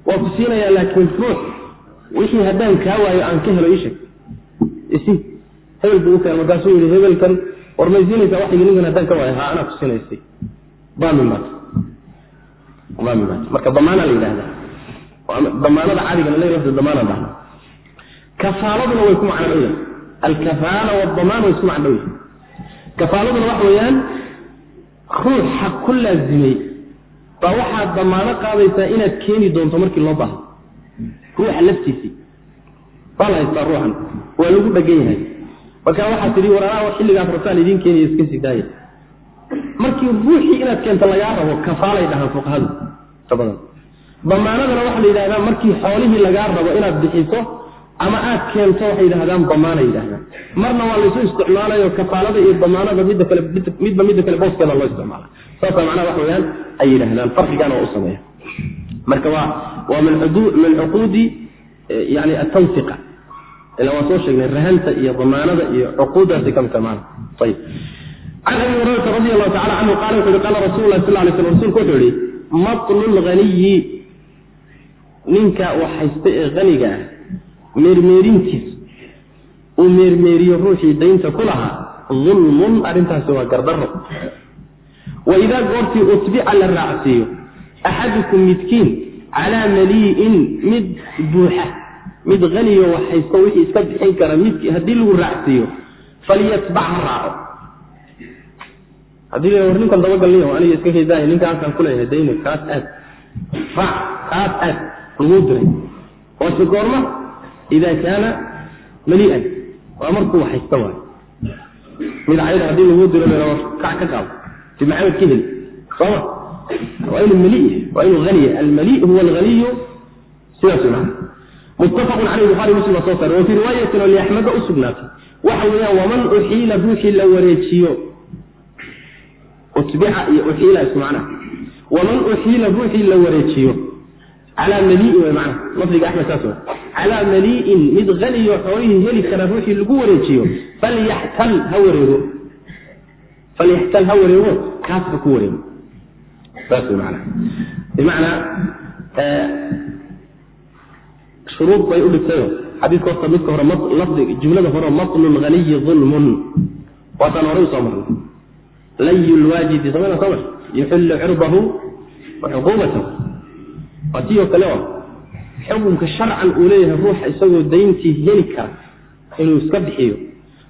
Waa ku siinayaa laakiin ruux wixii haddaan kaa waayo aan ka helo isheg isi hebel buu u keenay. Markaasuu yihi hebelkan war may siinaysaa waxaygi ninkan haddaan ka waayo haa anaa ku siinaysay. Daamin baat daamin baat marka damaana la yidhahdaa damaanada caadiga la lafta damaana dhahna kafaaladuna way ku macno dhow yahay. Alkafaala wadamaan way isku macno dhow yahay. Kafaaladuna waxa weeyaan ruux xaq ku laazimay baa waxaad damaano qaadaysaa inaad keeni doonto markii loo baahdo ruuxa laftiisii. Baa la haystaa ruuxan. Waa lagu dhegan yahay. Markaa waxaad tidhi war anaa xilligaas rabtaan idiin keenaya iska sii markii ruuxii inaad keento lagaa rabo kafaalay dhahaan fuqahadu. Badan damaanadana waxaa la yidhahdaa markii xoolihii lagaa rabo inaad bixiso ama aad keento waxay yidhahdaan damaana yidhahdaan marna waa laysu isticmaalayo kafaalada iyo damaanada midda kale midba midda kale booskeeda loo isticmaala saasa macnaha wax weeyaan ay yidhahdaan farqigan oo u sameeya. Marka waa waa min cuquudi yani atawfiqa ila waan soo sheegnay rahanta iyo damaanada iyo cuquuddaasi ka midta maana ayib can abi hurayrata radi allahu tacala canhu qaala wuxu uhi qaala rasul lah sal lay slam rsulku wuxuu yihi matlu lghaniyi ninka wax haysta ee haniga ah meermeerintiis uu meermeeriyo ruuxii daynta ku lahaa dulmun arrintaasi waa gardaro wa idaa goortii utbica la raacsiiyo axadukum midkiin calaa malii'in mid buuxa mid haniyo wax haysto wixii iska bixin kara midki haddii lagu raacsiiyo falyatbac ha raaco. Haddii war ninkan dabagalniyo aniga iska haydaay ninkaasaan kuleeyahay dayni kaas aad raac kaas aad laguu diray. Waase goorma idaa kaana malii'an waa markuu haysta waayo mid cayda haddii laguu diro kac ka qaado maxamed ka heli sooma waa inuu mali waa inuu haniya almali huwa alghaniyu sidaas maa muttafaqun caleyh buhari muslim baa soo saaray wa fii riwaayatin oo liaxmeda u sugnaatay waxa weeyaan waman uxiila ruuxii la wareejiyo utbica iyo uxiila isku macnaha waman uxiila ruuxii la wareejiyo calaa malii'in way macnaha lafdiga axmed saas wa calaa malii'in mid haniyo xoolihii heli kara ruuxii lagu wareejiyo falyaxtal ha wareego. Falyaxtal ha wareego kaas ha ku wareego. Saas macnaha bimacnaa shuruud bay u dhigtayo xadiiska horta midka hore lafdiga jumlada hore matlu lghaniyi ulmun waataan horey u soo marnay. Layu lwaajidi samana soo mar yuxillu cirdahu wa cuquubatahu waa tii oo kale xukunka sharcan uu leeyahay ruuxa isagoo dayntii heli kara inuu iska bixiyo.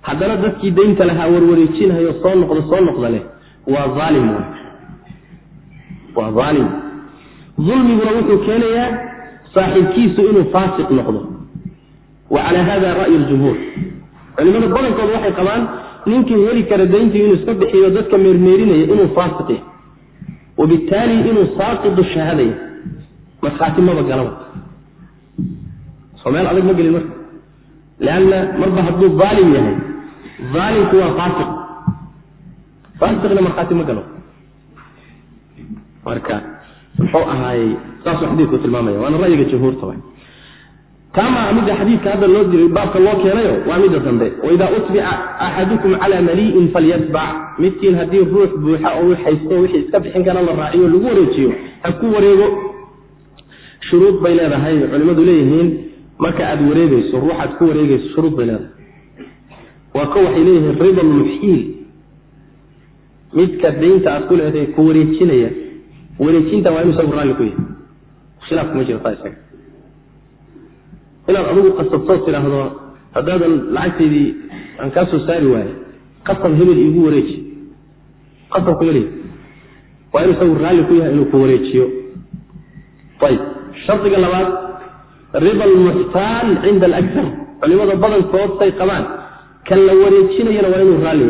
Haddana dadkii daynta lahaa warwareejinayo soo noqda soo noqda leh waa aalim waa aalim ulmiguna wuxuu keenayaa saaxiibkiisu inuu faasiq noqdo. Wa calaa hada ra'yu ljumhuur culimada badankooda waxay qabaan ninkii heli kara dayntii inuu iska bixiyo dadka meermeerinaya inuu faasiq yahay wabittaali inuu saaqidu shahaadaya markhaati galaba soo meel adag ma gelin marka. Leanna marba hadduu aalim yahay aalimku waa faasiq faasiqna markhaati ma galo. Marka muxuu ahaayey saasuu xadiidku tilmaamaya waana ra'yiga jumhuurta wa taamaa midda xadiidka hadda loo diray baabka loo keenayo waa midda dambe. Waidaa utbica axadukum calaa malii'in falyatbac. Midkiin haddii ruux buuxa oo haysto wixii iska bixin kara la raaciyo lagu wareejiyo ha ku wareego shuruud bay leedahay culimmadu leeyihiin marka aad wareegeyso ruuxaad ku wareegeyso shuruud bay leedahay. Waa ko waxay leeyihiin rida lmuxiil midka daynta aad ku leedahay ku wareejinaya wareejinta waa inu isagu raalli ku yahay. Khilaaf kuma jiro taa isaga. Inaad adigu qasabtoo tidhaahdo haddaadan lacagtaydii aan kaa soo saari waaye qasab hebel iigu wareeji. Qasab kuma lehi waa inu isagu raalli ku yahay inuu ku wareejiyo. Ayib shardiga labaad rida almuxtaal cinda alaktar culimada badankood say qabaan. Kan la wareejinayana waa inuu raalli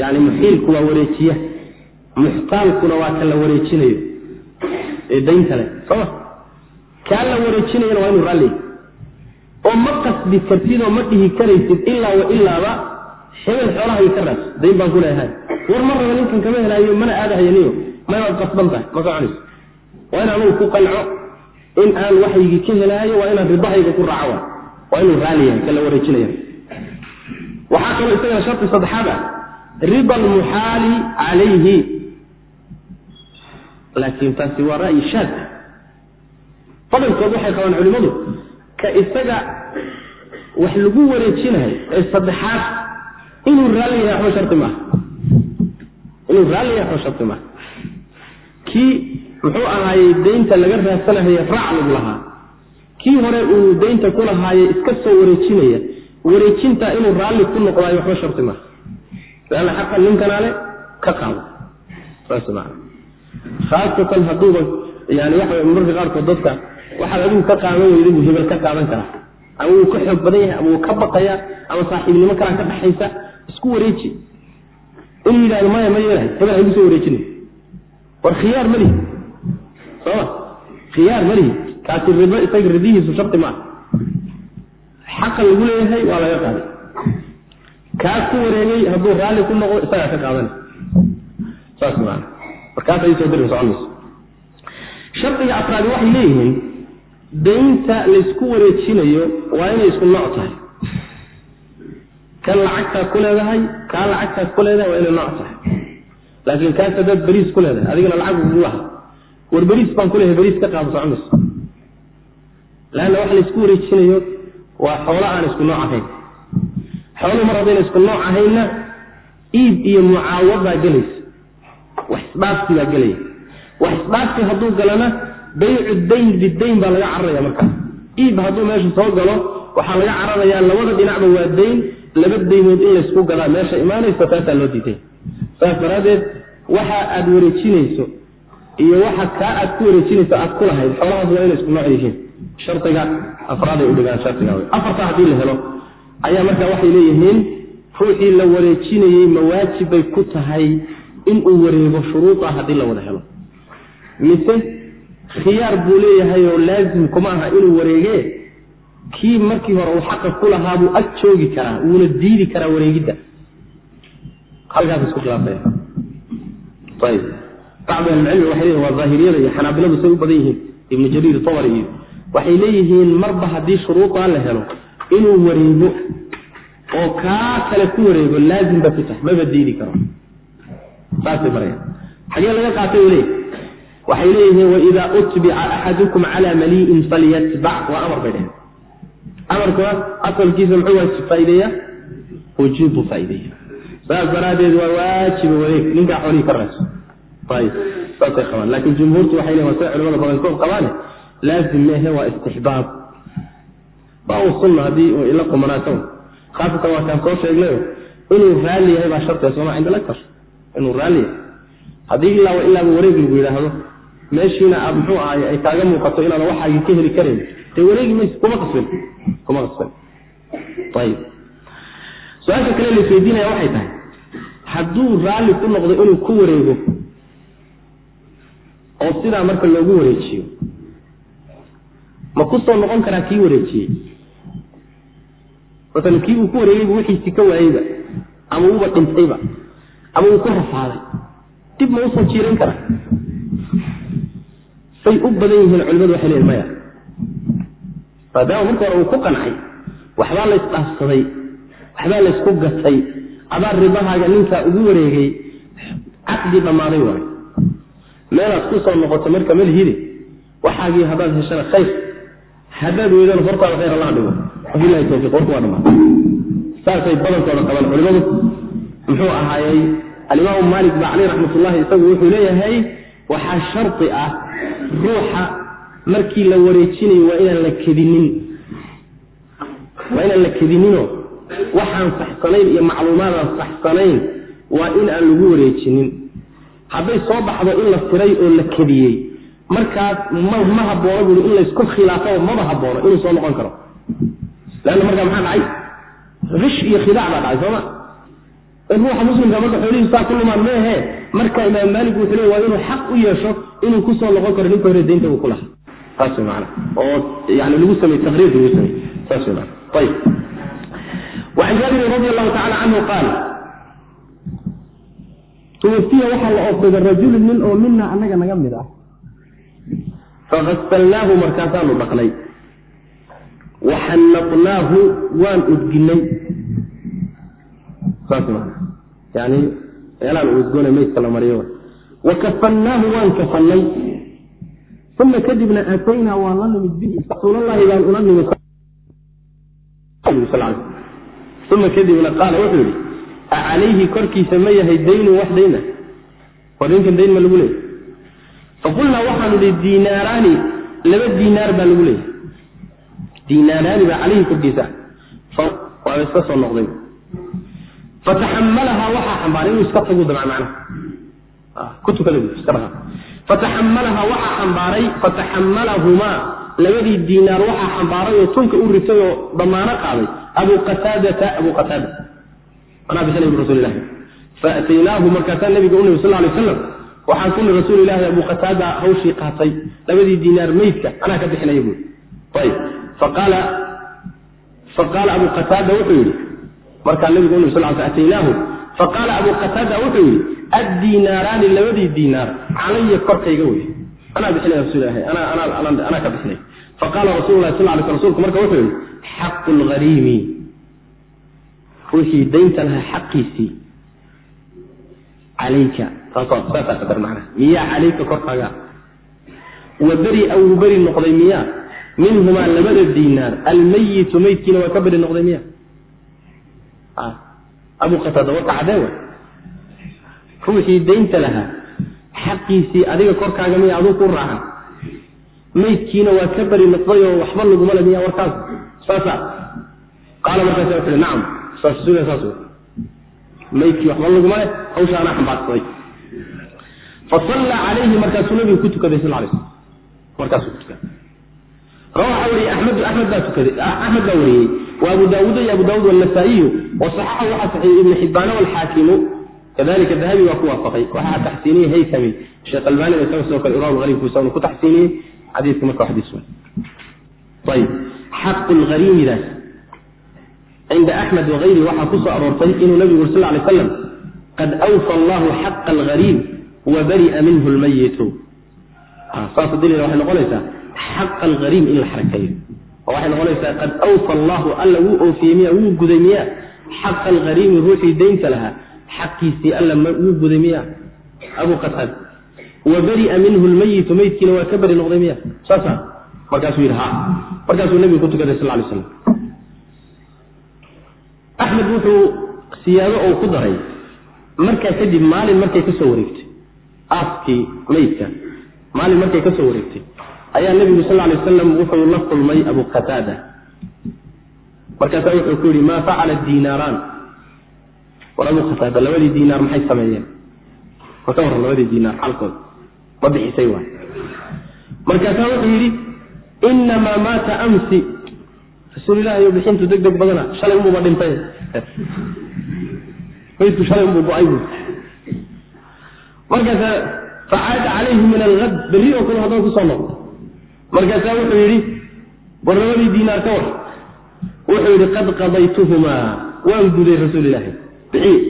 yahay muxiilku waa wareejiya. Muxtaalkuna waa kan la wareejinayo. Ee daynta leh. Sooma kaan la wareejinayana waa inuu raalli oo ma qasbi kartid oo ma dhihi karaysid ilaa wa ilaaba hebel xoolahay ka raas dayn baan ku leeyahay. War ma raba ninkan kama helaayo mana aadahayaniyo. Maynaad qasban tahay? Ma soconayso. Waa in anugu ku qanco in aan waxaygii ka helaayo waa inaan ridahayga ku raaco waa inuu raalli yahay kan la wareejinaya waxaa kaloo isagana sharti saddexaad ah. Rida almuxaali calayhi. Laakiin taasi waa ra'yi shaad. Badankood waxay qabaan culimmadu ka isaga wax lagu wareejinayo ee saddexaad inuu raalli yahay waxba sharti maaha. Inuu raalli yahay waxba sharti maaha. Kii muxuu ahaayey daynta laga raadsanahaye raac lagu lahaa. Kii hore uu daynta ku lahaaye iska soo wareejinaya. Wareejintaa inuu raalli ku noqdaayo waxba sharti maaha leanna xaqa ninkanaale ka qaado. Saas khaasatan hadduuba yani waxa mararka qaarkood dadka waxaad adigu ka qaadan weyda hebel ka qaadan karaa. Ama wuu ka xoog badan yahay ama wuu ka baqaya ama saaxiibnimo kalaa ka dhaxaysa isku wareeji. Inuu yidhahdo maya ma yeelahay hebel haygu soo wareejina war khiyaar ma sooma khiyaar ma lihi kaasi rido isaga ridihiisu sharti maaha xaqa lagu leeyahay waa laga qaaday. Kaas ku wareegay hadduu raalli ku noqo isagaa ka qaadanay saas maana markaas soo diri soconayso shardiga afraadi waxay leeyihiin daynta laysku wareejinayo waa inay isku nooc tahay. Kan lacagtaad ku leedahay kaa lacagtaad ku leedahay waa inay nooc tahay. Laakiin kaas haddaad beriis ku leedahay adigana lacag ugu laha war beriis baan ku leeyahay beriis ka qaado soconayso. Laanna waxa laysku wareejinayo waa xoolo aan isku nooc ahayn. Xooluhu mar haddayna isku nooc ahaynna iib iyo mucaawadaa gelaysa. Wax isdhaafsi baa gelaya wax isdhaafsi hadduu galana baycu dayn bidayn baa laga cararaya markaas iib hadduu meesha soo galo waxaa laga cararayaa labada dhinacba waa dayn laba daymood in laysku gadaa. Meesha imaanaysa taasaa loo diiday saas daraaddeed waxa aad wareejinayso iyo waxa kaa aad ku wareejinayso aad ku lahayd xoolahaas waa inay isku nooc yihiin. Shardiga afraaday udhigaan shardiga wey afartaa haddii la helo ayaa markaa waxay leeyihiin ruuxii la wareejinayey mawaajib bay ku tahay inuu wareego shuruuda haddii la wada helo. Mise khiyaar buu leeyahay oo laazim kuma aha inuu wareege kii markii hore uu xaqa ku lahaa buu ag joogi karaa wuuna diidi karaa wareegidda. Halkaas isku khilaafaya bacdu ahlicilmi waxay leeyihiin waa zaahiriyada iyo xanaabiladu say u badan yihiin ibnu jariir tabari iyo waxay leeyihiin marba haddii shuruudaa la helo inuu wareego oo kaa kale ku wareego laazim ba ku maba diidi karo saasay maraya xagee laga qaatay leey waxay leeyihiin waidaa utbica axadukum cala malii'in falyatbac waa amar bay dheheen amarkuna asalkiisa muxuu waa faa'ideeya wujuub buu faa'ideeya saas daraaddeed waa waajiba wareeg ninkaa xoolihii ka rayso qabaan laakiin jumhuurtu waxay leeyihiin waa say culimada badankood qabaane laazim meehe waa istixbaab uu sunna haddii uu ila qumanaato khaasatan waa kaan soo sheegnayo inuu raalli yahay baa shardiga sooma cinda lakar inuu raalli yahay haddii ilaaba ilaaba wareeg lagu yidhaahdo meeshiina aad muxuu ahay ay kaaga muuqato inaada waxaagi ka heli karayn dee wareegi mayse kuma qasbin kuma qasbin ayib su'aasha kale laisweydiinaya waxay tahay hadduu raalli ku noqdo inuu ku wareego oo sidaa marka loogu wareejiyo. Ma ku soo noqon karaa kii wareejiyey? Masalan kii uu ku wareegayba wixiisi ka waayeyba ama uuba dhintayba ama uu ku rafaaday. Dib ma u soo jiiran karaa? Say u badan yihiin culimadu waxay leeyiin maya maadaama marka hore uu ku qancay waxbaa la isdhaafsaday waxbaa la ysku gatay adaa ribahaaga ninkaa ugu wareegay caqdi dhammaaday waayo meelaad ku soo noqoto marka malhide waxaagii haddaad heshana khayr. Haddaad weydana hortaada khayr allaha dhigo. Wabilahi tawfiiq warku waa dhammaa saasay badankooda qabaan culimadu. Muxuu ahaayey alimaamu maalik ba caleyh raxmatullahi isagu wuxuu leeyahay waxaa shardi ah ruuxa markii la wareejinayo waa inaan la kedinin. Waa inaan la kedinino. Waxaan saxsanayn iyo macluumaadaan saxsanayn waa in aan lagu wareejinin hadday soo baxdo in la tiray oo la kadiyey markaas ma haboono buui in laysku khilaafo maba haboono inuu soo noqon karo. Lanna markaa maxaa dhacay rish iyo khidaac baa dhacay sooma ruuxa muslimka marka xoolihiisaa ku lumaan meehe marka imaam maalik wuxuu le waa inuu xaq u yeesho inuu ku noqon karo ninka hore daynta uu ku lahaa. Saas w man oo yani lagu samey taqriirka lagu samey saas w man ayb an jaabiri radi allahu tacala canhu qaal tuufiya waxaa la oofsada rajulu nin oo mina anaga naga mid ah. Fakasalnaahu markaasaanu dhaqnay. Waxannaqnaahu waan udginay saas ma yani meelaan udgona maydka la mariyo. Wa kafannaahu waan kafannay. Uma kadibna aataynaa waan la nimid bihi. Rasuulallaahi baan ula nimid. Uma kadibna qaala wuxuu yihi acalayhi korkiisa ma yahay daynun wax dayna? War ninkan dayn ma lagu leeyahy faqulnaa waxaanu ihi diinaaraani laba diinaar baa lagu leeyahy diinaaraani baa calayhi korkiisa. Waaba iska soo noqday. Fataxamalahaa waxaa xambaaray inuu iska tagu dabca macnaha ku tukada iska dhaha. Fataxamalahaa waxaa xambaaray fataxamalahumaa labadii diinaar waxaa xambaaray oo tunka u ritay oo damaano qaaday. Abu qataadata abu qataada anaa bixinay bu rasul ilahi faataynaahu markaasaa nabiga u nimi sal lay aslam waxaan ku ni rasuul ilahi qataada hawshii qaatay labadii diinaar meydka anaa ka bixinaya buui ayb faqaala abu qataada wuxuu yidhi markaa nabiga u nimi sal sl ataynaahu faqaala abu qataada wuxuu yidhi addiinaaraani labadii diinaar calaya korkayga wey anaa bixinaya rasul ilahi anaa ka bixinay faqaala rasul lahi sal lay sl rsulku marka wuxuu yidhi xaqu lghariimi ruuxii daynta lahaa xaqiisii. Calayka. Saasaa qadar macnaha. Miyaa calayka korkaaga? Wa beri wuu beri noqday miyaa? Minhumaa labada diinaar. Almayitu meydkiina waa ka beri noqday miya abu qataada warka cadee wa? Ruuxii daynta lahaa xaqiisii adiga korkaaga miya aduu ku raacan maydkiina waa ka beri noqday oo waxba laguma le miya warkaas? Saasa. Qaala markaasa wuxu nacam fasallaa calayhi markaasuu nabigu ku tukaday sal slam markaasuu ku tukaday. Rawaxa wariyey axmedu axmed baa tukaday. Axmed baa wariyey. Wa abu daawuud iyo abu daawuud walnasaa-iyu wasaxaxa waxaa saxiiyey ibnu xibbaana walxaakimu. Kadalika dahabi waa ku waafaqay. Waxaa taxsiiniyey haytami sheekh albaanina isaga sidoo kale imaam hariibku isaguna ku taxsiiniyey. Xadiiska marka xadiis ayib xaqu lghariimidaas cinda axmed wagayrihi waxaa ku aroortay inuu nabigu sal lay slam qad awfa allahu xaqa alghariib wa bari'a minhu lmayitu saas dil waxay noqonaysaa xaqa alghariim in la xarakeeyo oo waxay noqonaysaa qad awfa allahu alla wuu oofiyey miya wuu guday miya xaqa alghariimi ruuxii daynta lahaa xaqiisii alla wuu guday miya abu qataad wa bari'a minhu lmayitu meydkiina waa ka beri noqday miya saasa markaasuu yidhi ha markaasuu nabigu ku tukaday sal lay slam axmed wuxuu siyaado oo ku daray. Markaa kadib maalin markay ka soo wareegtay. Aaskii meydka maalin markay ka soo wareegtay. Ayaa nebigu sal lay wasalam wuxuu la kulmay abu qataada. Markaasaa wuxuu ku yihi maa facala diinaaraan war abu qataada labadii diinaar maxay sameeyeen? Ma ka warran labadii diinaar xalkood. Ma bixisay waay. Markaasaa wuxuu yidhi inamaa maata amsi rasuulilahi bixintu deg deg badana shalay unbuuba dhintay. Maydku shalay unbuu go'ay bu markaasa facaada calayhi min alhad berri oo kale haddana ku soo noqdo. Markaasaa wuxuu yidhi war labadii diinaar ka war. Wuxuu yidhi qad qadaytuhumaa waan guday rasuulilahi bixiye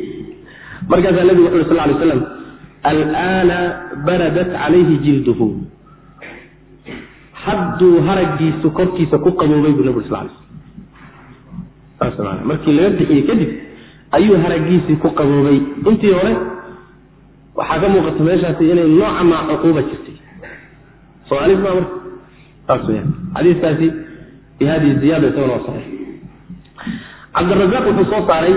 markaasaa nabigu wuxu uri sal lay slam alaana baradat calayhi jilduhu hadduu haragiisu korkiisa ku qaboobay buu nabig sal saas maana markii laga bixiyey kadib ayuu haragiisii ku qaboobay. Intii hore waxaa ka muuqata meeshaasi inay nooca maa cuquuba jirtay. Soomaalis maa marka saas weyaan xadiiskaasi bi hadihi ziyada isagona waa saxiix cabdirazaaq wuxuu soo saaray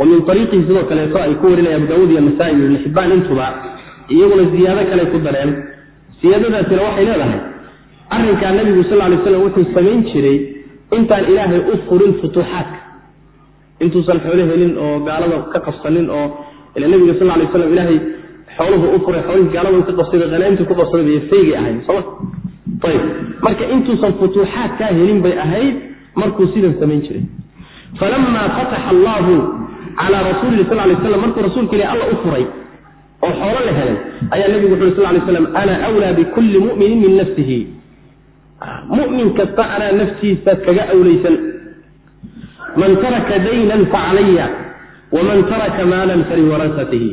oo min ariiqihi sidoo kaleeto ay ku warinaya abu daawud iyo nasaa-i ibnu xibbaan intuba iyaguna ziyaado kale ku dareen. Siyaadadaasina waxay leedahay arrinkaa nabigu sal lay slam wuxuu samayn jiray intaan ilaahay u furin futuuxaadka. Intuusan xoolo helin oo gaalada ka qabsanin oo ila nabiga sal lay slam ilaahay xooluhu u furay xoolihii gaalada ka qabsaday hanaamtii ku qabsaday bay faygay ahayd soma ayib marka intuusan futuuxaadkaa helin bay ahayd markuu sidan samayn jiray. Falamaa fataxa allahu calaa rasuulihi sal lay slam markuu rasuulka ilahi alla u furay oo xoolo la helay ayaa nabigu wuxu sal lay slam ana wlaa bikulli muminin min nafsihi mumin kasta anaa naftiisa kaga awlaysan man taraka daynan facalaya waman taraka maalan faliwarasatihi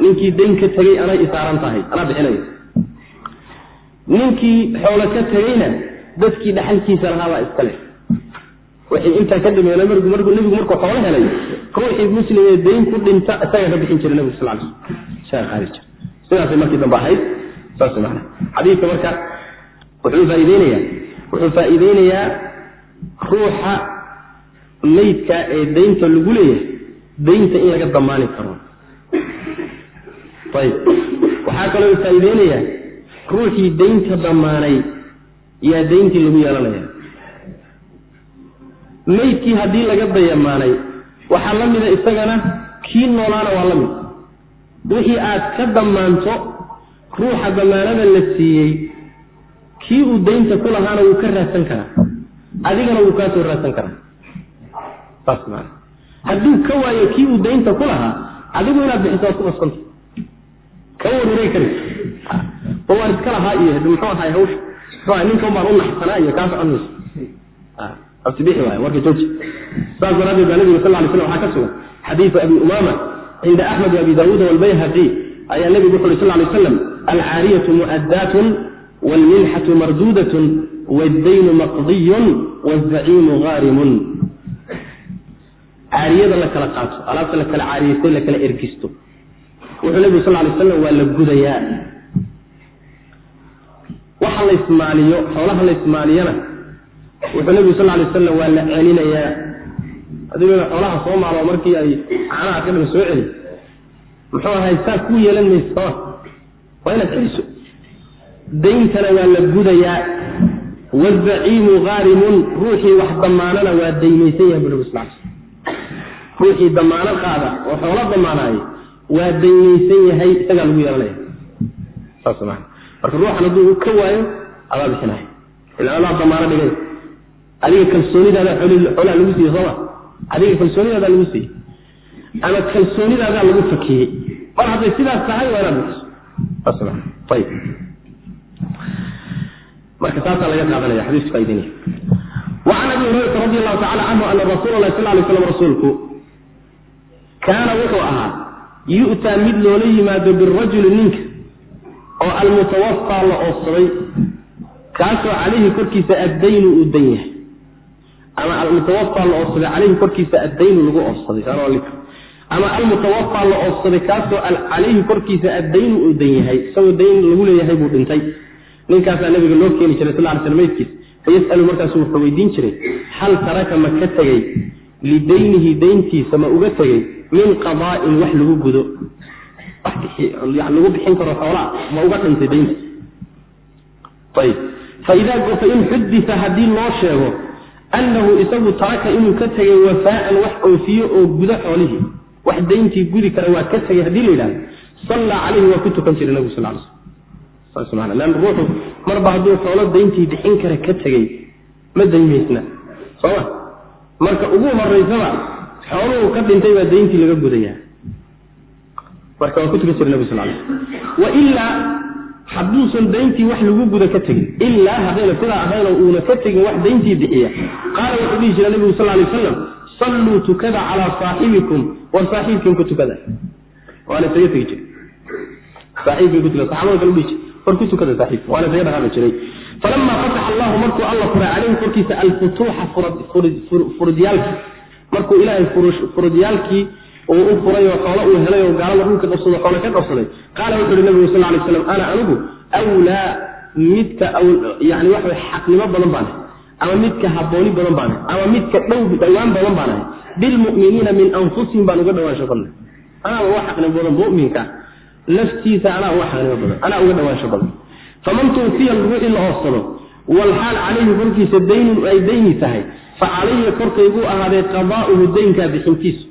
ninkii dayn ka tegey anay isaaran tahay anaa bixinaya ninkii xoolo ka tegeyna dadkii dhaxalkiisa lahaabaa iska leh. Wixii intaa ka dhameeyna margu markuu nebigu markuu xoolo helay ruuxii muslimee dayn ku dhinta isaga ka bixin jiray nebigu sal l sidaasay markii dambe ahayd saas maana xadiidka marka wuxuu faaideynayaa wuxuu faa'iideynayaa ruuxa meydka ee daynta lagu leeyahay daynta in laga damaani karo. Ayib waxaa kaloo faa'iideynayaa ruuxii daynta damaanay yaa dayntii lagu yeelanaya meydkii haddii laga dayamaanay waxaa la mida isagana kii noolaana waa la mid. Wixii aad ka damaanto ruuxa damaanada la siiyey kii uu daynta ku lahaana wuu ka raadsan karaa. Adigana wuu kaa soo raadsan karaa. Saas maana. Hadduu ka waayo kii uu daynta ku lahaa adigu inaad bixiso waad ku qasbanta ka waruray kari. Ba waan iska lahaa iyo muxuu ahay hawsha? Muxuu ninkan baan u naxsanaa iyo kaa socon mayso. Abtibixi waay warka jooji. Saas daraaddeed baa nabiga sal ly slam waxaa ka sugan xadiidu abi umaama cinda axmed wa abi daawuud walbayhaqi ayaa nabigu wuxu uri sal lay slam alcaariyatu mu'addaatun wlminxatu marduudat wاddaynu maqdiyun wاzaciimu gaarimun caariyada la kala qaato alaabta la kala caariyeystay la kala ergisto wuxuu nebigu sal lay slam waa la gudayaa waxa la ismaaliyo xoolaha la ismaaliyana wuxuu nebigu sal lay slam waa la celinayaa adiguna xoolaha soo maalo markii ay canaha ka dhan soo celi muxuu ahay saa ku yeelan maysa waa inaad celiso dayntana waa la gudayaa. wzaciimu aarimun ruuxii wax damaanana waa daymaysan yahay bu nabig sal ruuxii damaano qaada oo xoolo damaanaaya waa daymaysan yahay isagaa lagu yeelanaya saas maa marka ruuxan hadduu ka waayo adaa bixinaya ila damaano dhigay adiga kalsoonidaada xoolaa lagu siiye sooma adiga kalsoonidaadaa lagu siiyey ama kalsoonidaadaa lagu fakiyey mar hadday sidaas tahay waa inaad bixiso saas maa ayib marka taasaa laga qaadanaya xadiiska faaidinaya wacan abi hurayrata radi allahu tacala canhu ana rasuula lahi sal lay slam rasuulku kaana wuxuu ahaa yu'taa mid loola yimaado birajuli ninka oo almutawafaa la oofsaday kaasoo calayhi korkiisa addaynu uu dan yahay. Ama almutawafaa la oofsaday calayhi korkiisa addaynu lagu oofsaday ama almutawafaa la oofsaday kaasoo calayhi korkiisa addaynu uu dan yahay isagoo dayn lagu leeyahay buu dhintay ninkaasaa nabiga loo keeni jiray sal l sl maydkiis. Fayasalu markaasu wuxuu weydiin jiray hal taraka ma ka tegey lidaynihi dayntiisa ma uga tegey min qadaa'in wax lagu gudo. Lagu bixin karo xoolaa ma uga dhintay daynta. Fain xudita haddii loo sheego annahu isagu taraka inuu ka tegay wafaaan wax oofiyo oo gudo xoolihii. Wax dayntii gudi kara waa ka tegay haddii la yidhahdo. Sallaa calayhi waa ku tukan jiray nabigu sal l an ruuxu marba hadduu xoolo dayntii bixin kara ka tegey ma daymaysna soma marka ugu horeysaba xooluhu ka dhintay baa dayntii laga gudaya marka waa ku jira nabig sal l wailaa hadduusan dayntii wax lagu guda ka tegin ilaa haddayna sidaa ahayn oo uuna ka tegin wax dayntii bixiya. Qaala wuxuu dhihi jira nabigu sal lay wasalam salluu tukada calaa saaxibikum war saaxiibkiin ku tukada. Waana isaga tegi jira saaxiibkiin ku tukada. Saxaabada kale udhihi jira war ku tukada saaxiibka waana isaga dhaqaaqi jiray. Falama fataxa allahu markuu alla furay calayhi korkiisa alfutuuxa furudyaalkii. Markuu ilaahay furudyaalkii uu u furay oo xoolo uu helay oo gaalada dhulka qabsado xoolo ka qabsaday qaala wuxu uhi nabigu sal lay slam ana anigu wlaa midka yani waxa xaqnimo badan baan ama midka habooni badan baan ama midka dhow dhowaan badan baan ahay. Bilmuminiina min anfusihim baan uga dhawaansho badnay anaa uga xaqnimo badan muminka naftiisa anaa uga xaqnimo badan anaa uga dhawaansho badan. Faman tuufiya ruuxii la oofsado walxaal calayhi korkiisa daynun ay dayni tahay fa calaya korkayguu ahaaday qadaa'uhu daynkaa bixintiisu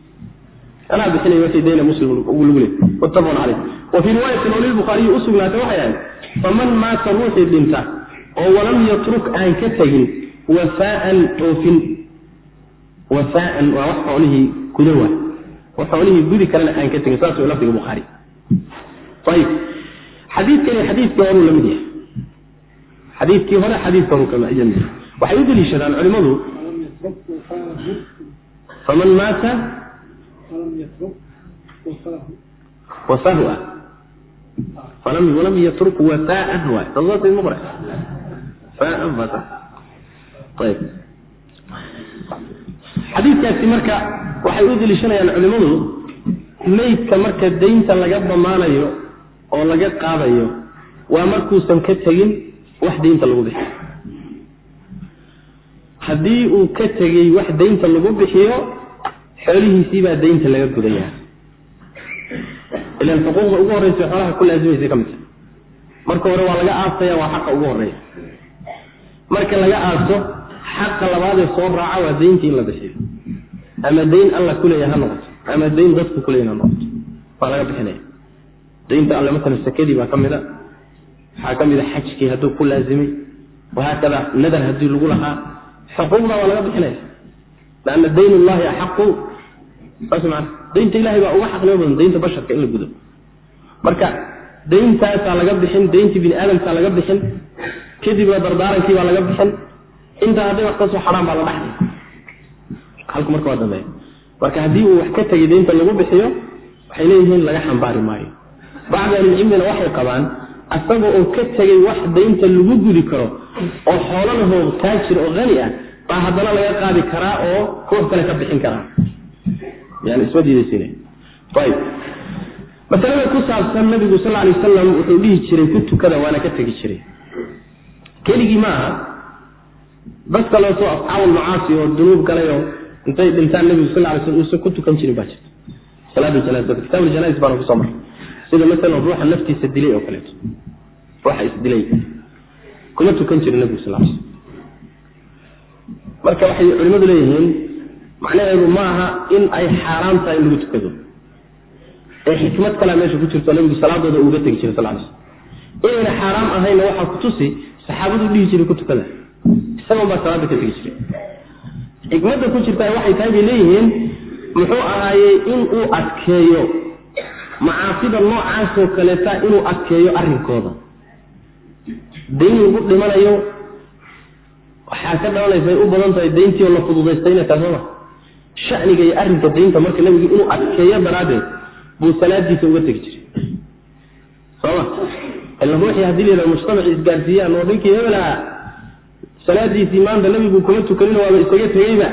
anaa bixinay wixii dayna muslim lagu leey muttafaqun caleyh wa fii riwaayatin oo lilbukhaariyi u waxay ahayd faman maata ruuxii dhinta oo walam yatruk aan ka tegin wafaaan oofin. Wafaaan waa wax xoolihii guda waa wax xoolihii gudi karana aan ka tegin saas lafdiga bukhaari ayib xadiidkani xadiidkii horuu la mid yahay. Xadiidkii hore xadiidka horuu kama yamid waxay u deliishadaan culimadu faman maata wafahwa falam walam yatruk wafaan waay sasaasay muqra faan bata ayib xadiidkaasi marka waxay u deliishanayaan culimadu maydka marka daynta laga damaanayo oo laga qaadayo waa markuusan ka tegin wax daynta lagu bixiyo. Haddii uu ka tegey wax daynta lagu bixiyo xoolihiisii baa daynta laga gudayaa. Ilan xuquuqda ugu horreysa xoolaha ku laasimaysa ka mid tahay marka hore waa laga aasaya waa xaqa ugu horreeya. Marka laga aaso xaqa labaadee soo raaca waa dayntii in la bixiyo. Ama dayn alla kuleeya ha noqoto. Ama dayn dadku kuleeya ha noqoto. Waa laga bixinaya daynta alle masalan sakadii baa ka mid a waxaa ka mid a xajkii hadduu ku laasimay wahaakada nadar haddii lagu lahaa. Xuquuqda waa laga bixinaya lanna dayn ullahi axaqu daynta ilahay baa uga xaqnimo badan daynta basharka in la gudo. Marka dayntaasaa laga bixin dayntii bini aadamkaa laga bixin kadibna dardaarankii baa laga bixin. Intaa hadday wax ka soo xadhaan baa la dhaxlay. Halku marka waa dambeeya. Marka haddii uu wax ka tegay daynta lagu bixiyo waxay leeyihiin laga xambaari maayo bacdi ahlicilmina waxay qabaan asaga oo ka tegay wax daynta lagu gudi karo oo xoolalaho taajir oo hani ah baa haddana laga qaadi karaa oo ruux kale ka bixin karaa. Masalada ku saabsan nabigu sal alay wasalam wuxuu dhihi jiray ku tukada waana ka tegi jiray. Keligii ma dad kaleeto asxaabul macaasi oo dunuub galay oo intay dhintaan nabigu sal lay slam uusan ku tukan jirin baa jirta. Salaada janaazada kitaabul janais baana ku soo maray sida masalan ruuxa naftiisa dilay oo kaleeto. Waxa isdilay kuma tukan jirin nebigu sal l marka waxay culimmadu leeyihiin macnaheedu ma aha in ay xaaraam tahay in lagu tukado. Ee xikmad kalea meesha ku jirto nebigu salaadooda uuga tegi jiray sal l inayna xaaraam ahayna waxaa ku tusi saxaabadu dhihi jiray ku tukada. Isagoon baa salaada ka tegi jiray. Xikmadda ku jirta waxay tahay bay leeyihiin muxuu ahaayey in uu adkeeyo macaasida noocaasoo kaleeta inuu adkeeyo arrinkooda. Dayn lagu dhimanayo waxaa ka dhalanaysa ay u badan tahay dayntii oo la fududaystayna taa sooma shaniga iyo arrinka daynta marka nebigu inuu adkeeyo daraaddeed buu salaadiisa uga tegi jiray. Sooma ila ruuxii haddii layidhaha mujtamaci isgaarsiiyaan oo ninkii hebel ahaa salaadiisii maanta nebigu kuma tukanin waaba isaga tegeyba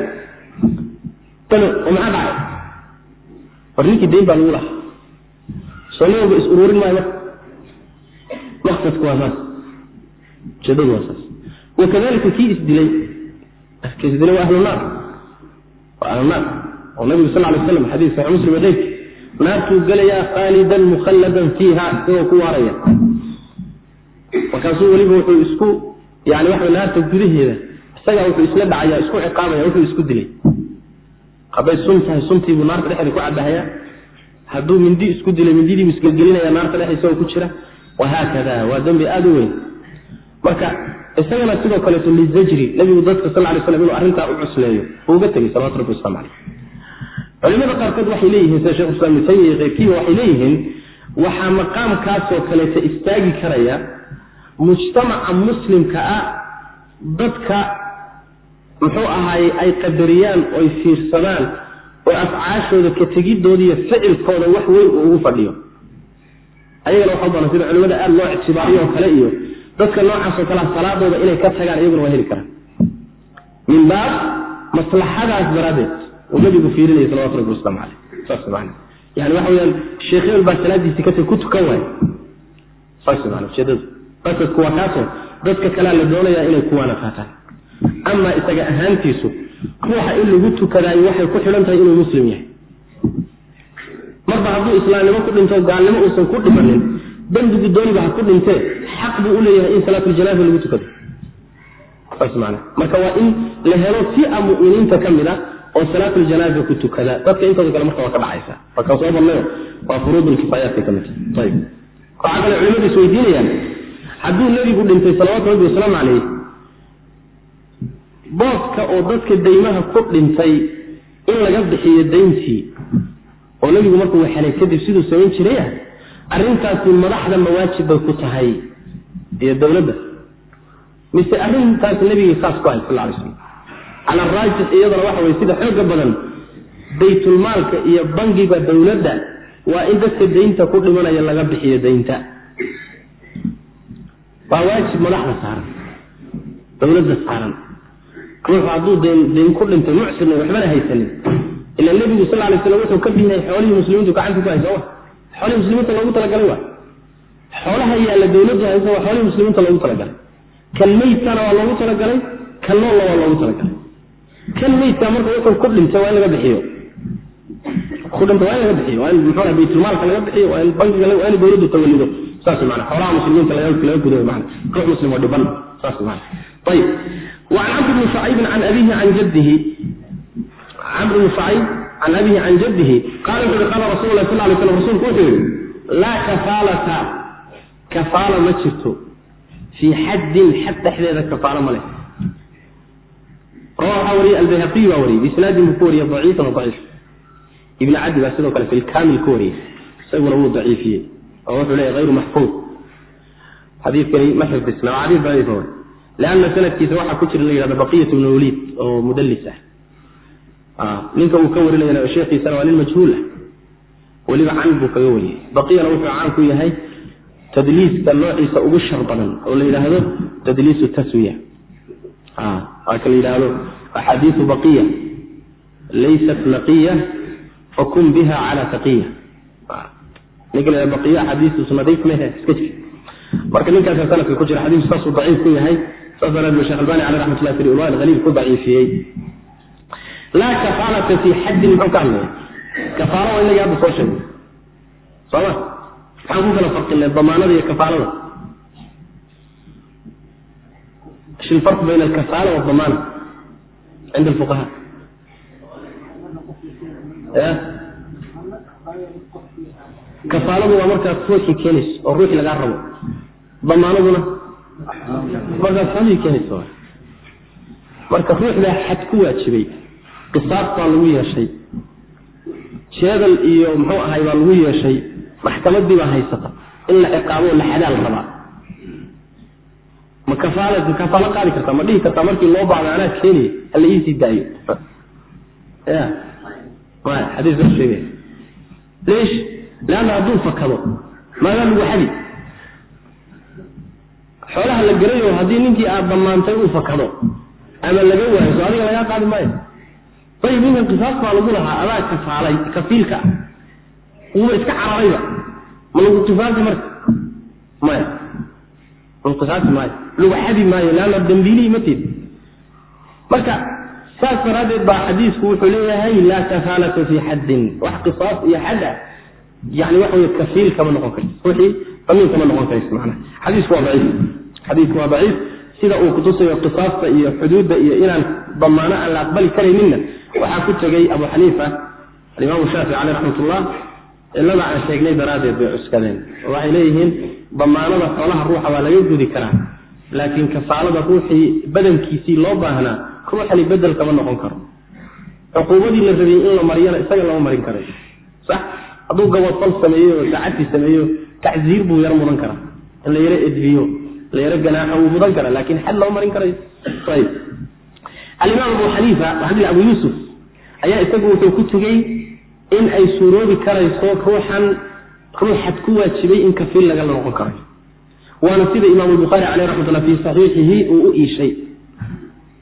maxaa dhacay? War ninkii dayn baa lagu lahaa soo nabigu is ururin maayo. Marka maqsadku waa saas ujeedadu waa saas. Wakadalika kii isdilay kii isdilay waa ahlu waa ahlu oo nabigu sal lay slam xadiis saxi muslim adeeg naartuu gelayaa khaalidan mukhalladan fiiha isagoo ku waaraya. Markaasuu weliba wuxuu isku yani waxa naarta gudaheeda isagaa wuxuu isla dhacaya isku ciqaabaya wuxuu isku dilay. Hadday sun tahay suntiibuu naarta dhexeeda ku cabahayaa hadduu mindi isku dilay mindidiibu isgelgelinaya naarta dhex isagoo ku jira wahaakada waa dembi aada u weyn. Marka isagana sidoo kaleeto lizajri nabigu dadka sal lay slam inuu arrintaa u cusleeyo uu uga tegay salawatu rabbi waslamu caleyh culimada qaarkood waxay leeyihiin sida shekh islam ibn taymiya iyo keyrkiiba waxay leeyihiin waxaa maqaamkaasoo kaleeto istaagi karaya mujtamaca muslimka ah dadka muxuu ahaaye ay qadariyaan oy fiirsadaan oo afcaashooda ka tegidooda iyo ficilkooda wax weyn uu ugu fadhiyo. Ayagana waxa badan sida culimada aada loo ictibaariyo oo kale iyo dadka noocaasoo kalea salaadooda inay ka tagaan iyaguna waa heli karaan. Min baab maslaxadaas daraaddeed uu nabigu fiirinaya salawatu rabbi waslamu caleyh saas man yani waxa weyaan sheekh hebel baa salaadiisii ka ku tukan waayo saas man ujeedadu qasadku waa kaasoo dadka kalea la doonayaa inay kuwaana qaataan ama isaga ahaantiisu ruuxa in lagu tukadaayo waxay ku xidhan tahay inuu muslim yahay. Marba hadduu islaamnimo ku dhinto gaalnimo uusan ku dhimanin dembigu dooniba ha ku dhintee xaq buu uleeyahay in salaatuljanaaza lagu tukado. Saas man marka waa in la helo si a mu'miniinta ka mid a oo salaatuljanaaza ku tukada. Dadka intooda kale marka waa ka dhacaysa. Marka soo badnayo waa furuudulkifaayaadka ka mid tahay ayib waxaa kale culimadu is hadduu nebigu dhintay salawaatu rabbi wasalaamu caleyh booska oo dadka daymaha ku dhintay in laga bixiyo dayntii oo nebigu markuu waxelay kadib siduu samayn jiraya arrintaasi madaxda mawaajib bay ku tahay iyo dowladda. Mise arrintaas nebigii khaas ku ahay sal lay slam cala raajix iyadana waxa weye sida xooga badan baytulmaalka iyo bangiga dowladda waa in dadka daynta ku dhimanaya laga bixiyo daynta waa waajib madaxda saaran dowladda saaran ruuxu hadduu dayn ku dhintay mucsirna waxbana haysanin. Ila nebigu sal lay slam wuxuu ka biinay xoolihii muslimiintu gacanta ku hay sooma xoolihii muslimiinta loogu talagalay waa. Xoolaha yaalla dowladdu haysa waa xoolihii muslimiinta loogu talagalay. Kan meydkana waa loogu talagalay kan noolla waa loogu talagalay. Kan meydka marka wuxuu ku dhintay waa in laga bixiyo. Ku dhintay waa in laga bixiyo waa in muxuu baytulmaalka laga bixiyo waa in bankiga waa in dowladdu tawalido saas maana xoolaha muslimiinta laga gudo maana ruux muslim oo dhiban saas maana ayib an cabdi bni saciibin an abihi an jadihi cabdi bni saciib can abihi can jadihi qaala wuxu uhi qaala rasul lah sal lay slam rasulku wuxuu yihi laa kafaalata kafaala ma jirto. Fii xaddin xad dhexdeeda kafaalo ma leh. Rawa waxaa wariyey baa wariyey biisnaadin ku wariyey daciifan daciif. Ibni cabdi baa sidoo kale filkaamil ku wariyey isaguna wuu daciifiyey oo wuxuu leeyahy ayru maxfuud xadiikani ma xifdisna waa xadii daciifa lanna sanadkiisa waxaa ku jira la yihahda baqiyat ibn waliid oo mudallis ah ninka uu ka warinayana sheekiisana waa nin majhuul ah weliba can buu kaga wariyay baqiyana wuxuu caan ku yahay tadliiska noociisa ugu shar badan oo la yidhaahdo tadliisu taswiya waa ka la yidhaahdo axaadiisu baqiya laysat naqiya fakun biha cala taqiya ninka la baqiya axaadiistiisu nadiif mehe iska jir marka ninkaasa sanadka ku jira xadiisku saasuu daciif ku yahay bani ale amat lah sl aliil ku daciifiyey laa kafaalata fi xaddin muxuu ka hadlaya kafaala waa inaga hadda soo sheegna sooma maxaan ku kala farqinay damaanada iyo kafaalada ish lfarq bayna alkafaala waadamaana cinda alfuqahaa ya kafaaladu waa markaad soo sheekeynayso oo ruuxii lagaa rabo damaanaduna markaad xoolihii keenayso marka ruux baa xad ku waajibay qisaas baa lagu yeeshay jeedal iyo muxuu ahay baa lagu yeeshay maxkamadii baa haysata. In la ciqaabo la xadaal rabaa ma kafaala kafaalo qaadi kartaa ma dhihi kartaa markii loo baahdo anaa keenaya hala iisii daayo. Ya. Maya xadiis baa sheegaya leesh leanna hadduu fakado maagaa lagu xadi xoolaha la garayo haddii ninkii aad damaantay uu fakado ama laga waayo so adiga lagaa qaadi maayo. Ayib ninkan qisaas baa lagu lahaa adaa kafaalay kafiilka ah wuuba iska cararayba. Ma lagu qisaasi marka? Maya lagu maayo. Lagu maayo leanna dambiilihii ma tid marka saas daraaddeed baa xadiisku wuxuu leeyahay laa kafaalata fi xaddin. Wax qisaas iyo xad ah yani waxa wey kafiil kama noqon karto. Ruuxii damiin kama noqon karayso macnaha. Xadiisku waa daciif xadiisku waa daciif sida uu kutusayo qisaasta iyo xuduudda iyo inaan damaano aan la aqbali karayninna waxaa ku tegey abu xaniifa alimaamu shaafici caleyh raxmatullah cilada aan sheegnay daraaddeed bay cuskadeen oo waxay leeyihiin damaanada xoolaha ruuxa waa laga gudi karaa laakiin kafaalada ruuxii badankiisii loo baahnaa ruuxani bedel kama noqon karo. Cuquubadii la rabiyey in la mariyana isaga lama marin karayo sax hadduu gabodfal sameeyo oo saacadtii sameeyo tacziir buu yaro mudan karaa in la yaro edbiyo la yaro ganaaxo wuu mudan karaa laakin xad lama marin karayo. Alimaam abu xaniifa waxaa abu yuusuf ayaa isagu wuxuu ku tegey in ay suuroobi karayso ruuxan ruuxad ku waajibay in kafiil laga noqon karayo waana sida imaam buhaari caleyh raxmatullah fi saxiixihi uu u iishay.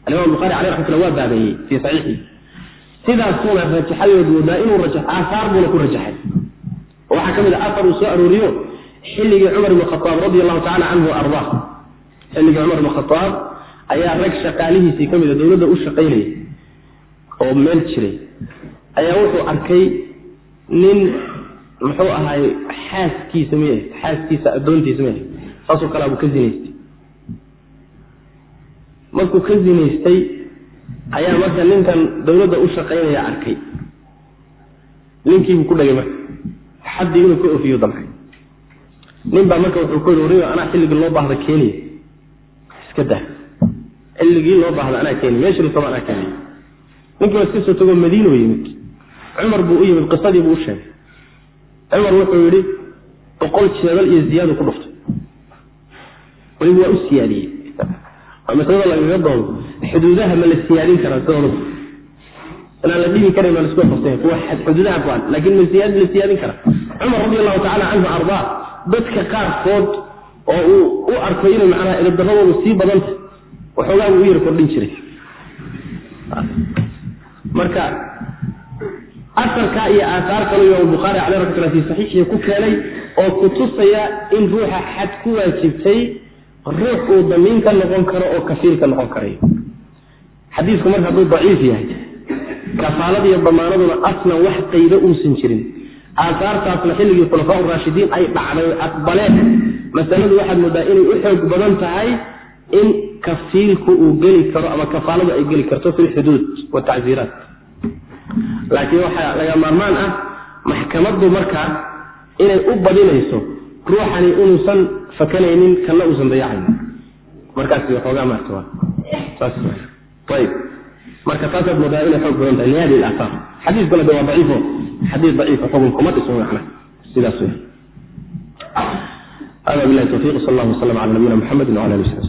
Alimam buhari caleyh raxmatullah waa baabeeyey fi saxiixihi. Sidaasuuna rajaxadood moodaa inuu rajax aahaar buuna ku rajaxay. Waxaa ka mid a afar uu soo arooriyo xilligii cumar ibn khaaab radi allahu tacala canhu wa ardaa xilligii cumar ibn khaaab ayaa rag shaqaalihiisii ka mid a dowladda u shaqaynayay oo meel jiray. Ayaa wuxuu arkay nin muxuu ahaay xaaskiisa miy xaaskiisa addoontiisa miy saasoo kale abuu ka zinaystay markuu ka zinaystay ayaa marka ninkan dawladda u shaqaynaya arkay. Ninkiibuu ku dhagay marka. Xaddii inuu ka ofiyo damcay nin baa marka wuxuu ku yii anaa xilligii loo baahda keniya iska dah. Xilligii loo baahda anaa keniya meeshii lasaba anaa keniya ninkii waa iska soo tagoo madiino yimid. Cumar buu u yimid qisadii buu u sheegay. Cumar wuxuu yidhi boqol jeedal iyo ziyaadu ku dhuftay. Weliba waa u siyaadiyey. Waa masalada lagaga doodo xuduudaha ma la siyaadin karaa sidooda inaan la dhibi karan baa lasku qabsanya kuwa xuduudaha ku-an laakin ma siyaad la siyaadin karaa. Cumar radi allahu tacala canhu ardaa dadka qaarkood oo uu u arkay inay macnaha edadarradoodu sii badanta waxoogaa buu u yar kordhin jiray. Marka asalkaa iyo aahaar kale imaam bukhaari caleyh raxmatullah fi saxiixihi ku keenay oo kutusaya in ruuxa xad ku waajibtay ruux uu damiin ka noqon karo oo kafiil ka noqon karayo xadiisku marka hadduu daciif yahay kafaalada iyo damaanaduna aslan wax qaydo uusan jirin aasaartaasna xilligii khulafaa raashidiin ay dhacday aqbaleen. Masaladu waxaad moodaa inay u xoog badan tahay in kafiilku uu geli karo ama kafaaladu ay geli karto fi lxuduud watacziiraat laakiin waxaa laga maarmaan ah maxkamaddu markaa inay u badinayso ruuxani inuusan fakanaynin kana uusan dayacayn markaas waxoogaa maarta marka taasaad moodaa inay xoog badan tahay. Lihadi aaaar xadiiskuna de waa daciifo. Xadiis daciifo xukun kuma dhiso macna sidaas wey hada billahi tawfiq sal allahu wasalam cala nabiyina muxamedi wala ali wasabi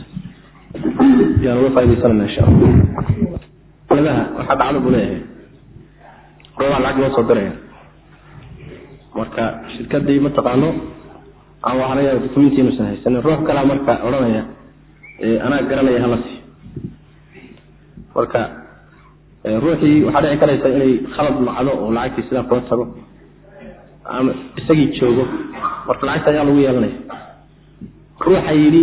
yaan uga faa'idaysanana insha allah. Ladaha waxaa dhacdo buu leeyahay. Roobaa lacag loo soo diraya marka shirkadii mataqaano aan wahalaya documenty inuusan haysanin. Ruux kalaa marka odhanaya anaa garanaya hala sii marka ruuxii waxaa dhici karaysa inay khalad dhacdo oo lacagtii sidaa kula tago ama isagii joogo. Marka lacagta ayaa lagu yeelanaya. Ruuxa yidhi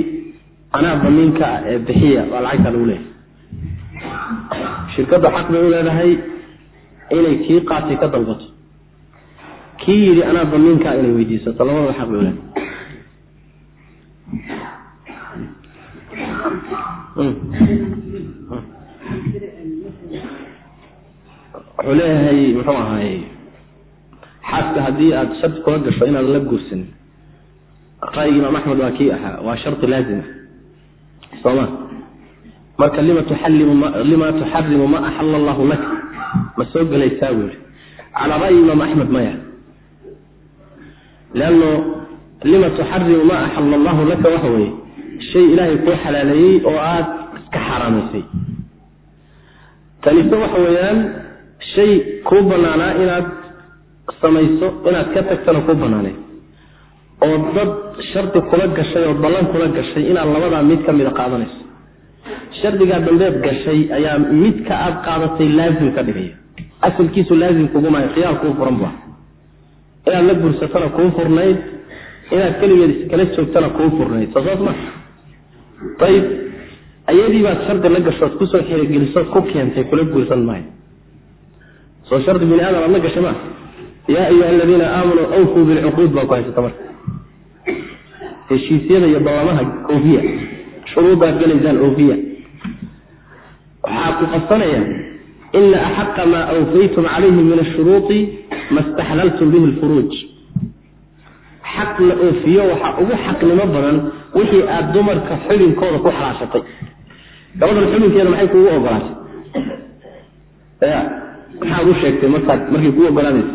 anaa damiinka ah ee bixiya baa lacagtaa lagu leeyahay. Shirkadda xaq bay u leedahay inay kii qaatay ka dalbato. Kii yidhi anaa damiinkaa inay weydiisato. Labadaba xaq bay u leedahay wuxuu leeyahay muxuu ahaay xaaska haddii aada shardi kula gasho inaad la guursanin ra'yiga imaam axmed waa kii ahaa waa shardi laazima sooma marka lima tuxallimu lima tuxarimu ma axala allahu laka ma soo gelaysaa buu yihi calaa ra'yi imaam axmed maya. Leanno lima tuxarimu ma axala allahu laka waxa weeye shay ilaahay kuu xalaaleeyey oo aada iska xaaraamaysay. Tanise waxa weeyaan shay kuu banaanaa inaad samayso inaad ka tagtana kuu banaanay oo dad shardi kula gashay oo ballan kula gashay inaad labadaa mid ka mida qaadanayso. shardigaa dambeed gashay ayaa midka aad qaadatay laazim ka dhigaya. asalkiisu laazim kugumaayo khiyaar kuu furan bu inaad la gursatana kuu furnayd inaad keligeed iskala joogtana kuu furnayd. soo saas ma. Ayib ayadii baad shardi la gashood ku soo xirogelisood ku keentay kula guursan maayo soo shardi bini aadam aad la gashay maa yaa ayuha aladiina aamanuu awfuu bilcuquud baa ku haysata marka heshiisyada iyo ballamaha oofiya shuruudaad gelaysaan oofiya waxaa ku qabsanaya ina axaqa maa awfaytum calayhi min ashuruuطi ma staxlaltum bihi lfuruuj xaq la oofiyo waxaa ugu xaqnimo badan wixii aada dumarka xubinkooda ku xalaashatay. Gabadhan xubinkeeda maxay kuugu ogolaatay maxaad u sheegtay markaad markay kuu ogolaanaysa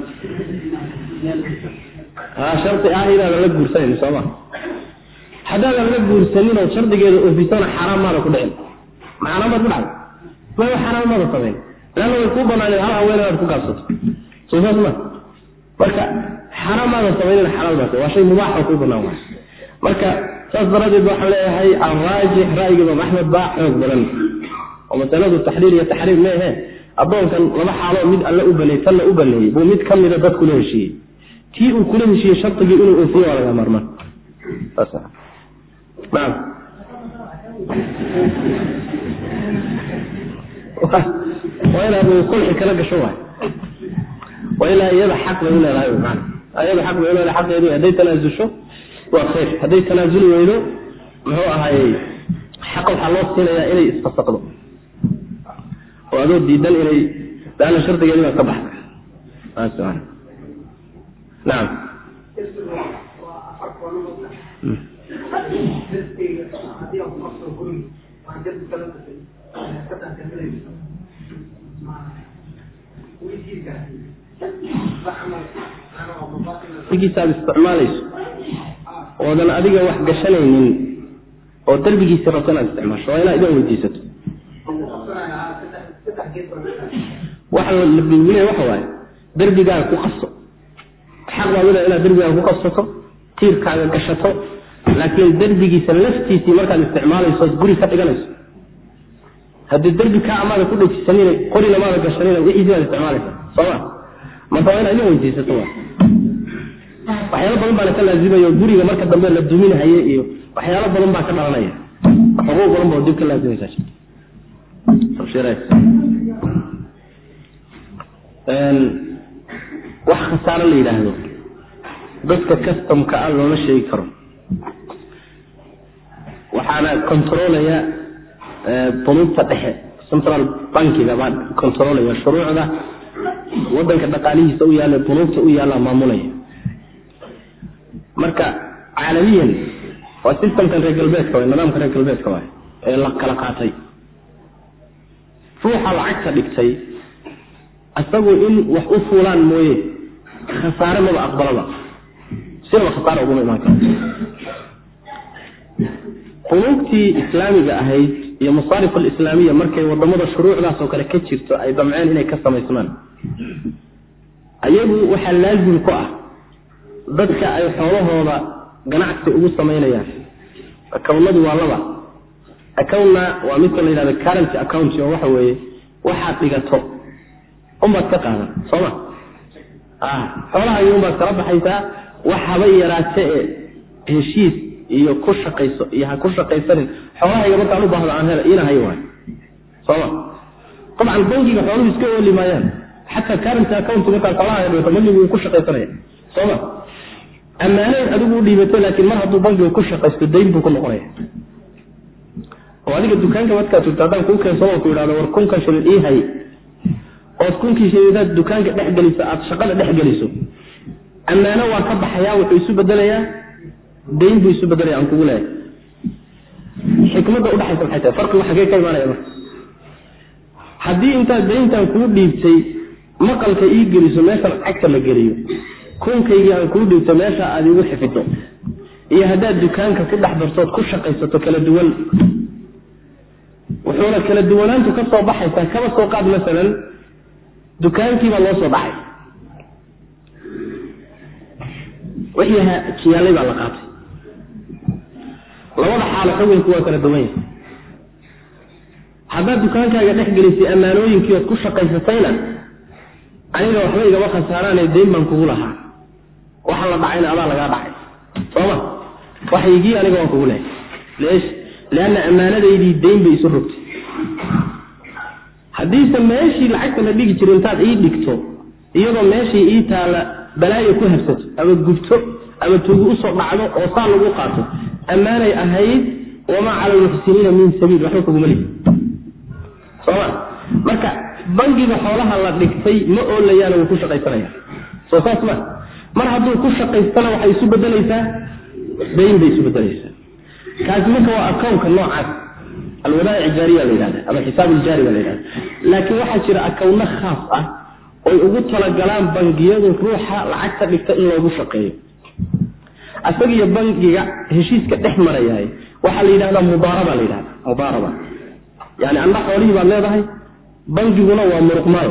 ha shardi ah inaadan la guursanan sooma haddaadan la guursanin oo shardigeeda oofisana xaaraan maada ku dhicin. Ma xaaraan baad ku dhacday maya xaaraan maada samayn leanna way kuu banaaneed hal haween inaad ku gaabsato soo saas ma? Marka xaaraan maada samaynin xalaal waa shay mubaax oo kuu banaan waay marka saas daraaddeed waxaan leeyahay alraajix ra'yiga imaam axmed baa xoog badan. Oo masaladu taxriir iyo taxriim meehe addoonkan laba xaaloo mid alle u baneey tanna u baneeyey buu mid ka mida dad kula heshiiyey. Kii uu kula heshiiyey shardigii inuu oofiyo waa laga maarmaan naam. Waa inaad kulxi kala gasho waay. Waa ilaa iyada xaq bay uleedahay man iyada xaq bay uleedahay xaqeedu hadday tanaasusho waa khayr. Hadday tanaasuli weydo muxuu ahaayey xaqa waxaa loo siinayaa inay isfasaqdo oo adoo diidan inay laana shardigeedi baa ka baxda nacam giisaad isticmaalayso. Oodan adiga wax gashanaynin oo darbigiisi rabto inaad isticmaasho. Waa inaad idan weydiisato waxa la bilbilaya waxa waaye derbigaaga ku qaso xaq baa wida inaad derbigaaga ku qasato tiirkaaga gashato laakiin derbigiisa laftiisii markaad isticmaalayso guri ka dhiganayso. Haddii derbi kaa amaada ku dhejisanin qorina maada gashanin wixiisi baad isticmaalaysa sooma marka waa inaad idin weydiisato wa waxyaalo badan baana ka laazimaya guriga marka dambe la duminahaye iyo waxyaalo badan baa ka dhalanaya. Xuquuq badan baa dib ka wax khasaaro la yidhaahdo. Dadka customka ah looma sheegi karo. Waxaana controlaya bunuugta dhexe central bankiga baa controlaya shuruucda wadanka dhaqaalihiisa u yaalla bunuugta u yaalla maamulaya. Marka caalamiyan waa systemkan reer galbeedka waay nidaamka reer galbeedka waay ee la kala qaatay. Ruuxa lacagta dhigtay isagu in wax u fuulaan mooye khasaare maba aqbalaba sinaba khasaare uguma imaan karo qunuugtii islaamiga ahayd iyo masaarif alislaamiya markay waddamada shuruucdaas oo kale ka jirto ay damceen inay ka samaysmaan ayagu waxaa laazim ku ah dadka ay xoolahooda ganacsi ugu samaynayaan. Akawnadu waa laba. Accountna waa midka la yidhahda currency account oo waxa weeye waxaad dhigato unbaad ka qaadan sooma. Xoolahagi unbaad kala baxaysaa wax haba yaraate ee heshiis iyo ku shaqayso iyo ha ku shaqaysanin. Xoolahayga markaan u baahdo aan hela iina hayo waay. Sooma. Dabcan bankiga xooluhu iska ooli maayaan. Xataa currency account markaad xoolahaga dhigato bankigu wuu ku shaqaysanaya. Sooma. Ammaanayn adigu u dhiibato laakiin mar hadduu bankiga ku shaqaysto dayn buu ku noqonaya. Oo adiga dukaanka markaad tugto haddaan kuu keensamo ku yidhahdo war kunkan shilin ii hay ood kunkii shilidaad dukaanka dhex geliso aada shaqada dhex geliso ammaano waa ka baxayaa wuxuu isu bedelayaa dayn buu isu bedelaya aan kugu leeyahay. Xikmadda udhaxaysa maxay tahay? Farqigu xagee ka imaanaya marka. Haddii intaad dayntan kuu dhiibtay maqalka ii geliso meesha lacagta la geliyo kunkaygii aan kuu dhiibto meesha aada igu xifiddo iyo haddaad dukaanka ku dhex dartood ku shaqaysato kala duwan wuxuuna kala duwanaantu ka soo baxaysaa kaba soo qaad masalan dukaankiibaa loo soo dhacay wixii jiyaalay baa la qaatay. Labada xaalo xukunku waa kala duwan yahay. Haddaad dukaankaaga dhex gelisay ammaanooyinkii ood ku shaqaysatayna aniga waxba igama khasaaraane dayn baan kugu lahaa. Waxa la dhacayna adaa lagaa dhacay. Sooma waxaygii aniga waan kugu lehay. Leanna ammaanadaydii dayn bay isu rogtay haddiise meeshii lacagta la dhigi jiro intaad ii dhigto iyadoo meeshii ii taala balaayo ku habsato ama gubto ama tugu u soo dhacdo oo saa lagu qaato. Ammaanay ahayd wamaa cala almuxsiniina min sabiil waxba kuguma lihi. Sooma marka bangiga xoolaha la dhigtay ma oolayaana wuu ku shaqaysanaya. Soo saas ma mar hadduu ku shaqaystana waxay isu bedelaysaa dayn bay isu bedelaysaa kaasi marka waa akownka noocaas alwadaa'ic jaariya la yidhahda ama xisaab iljaari baa la yidhahda laakiin waxaa jira akowno khaas ah oy ugu talagalaan bangiyadu ruuxa lacagta dhigta in loogu shaqeeyo. Isagiyo bangiga heshiiska dhex marayahay waxaa la yidhahdaa mudaaraba la yidhahda mudaaraba. Yani anna xoolihii baad leedahay bangiguna waa muruqmaal.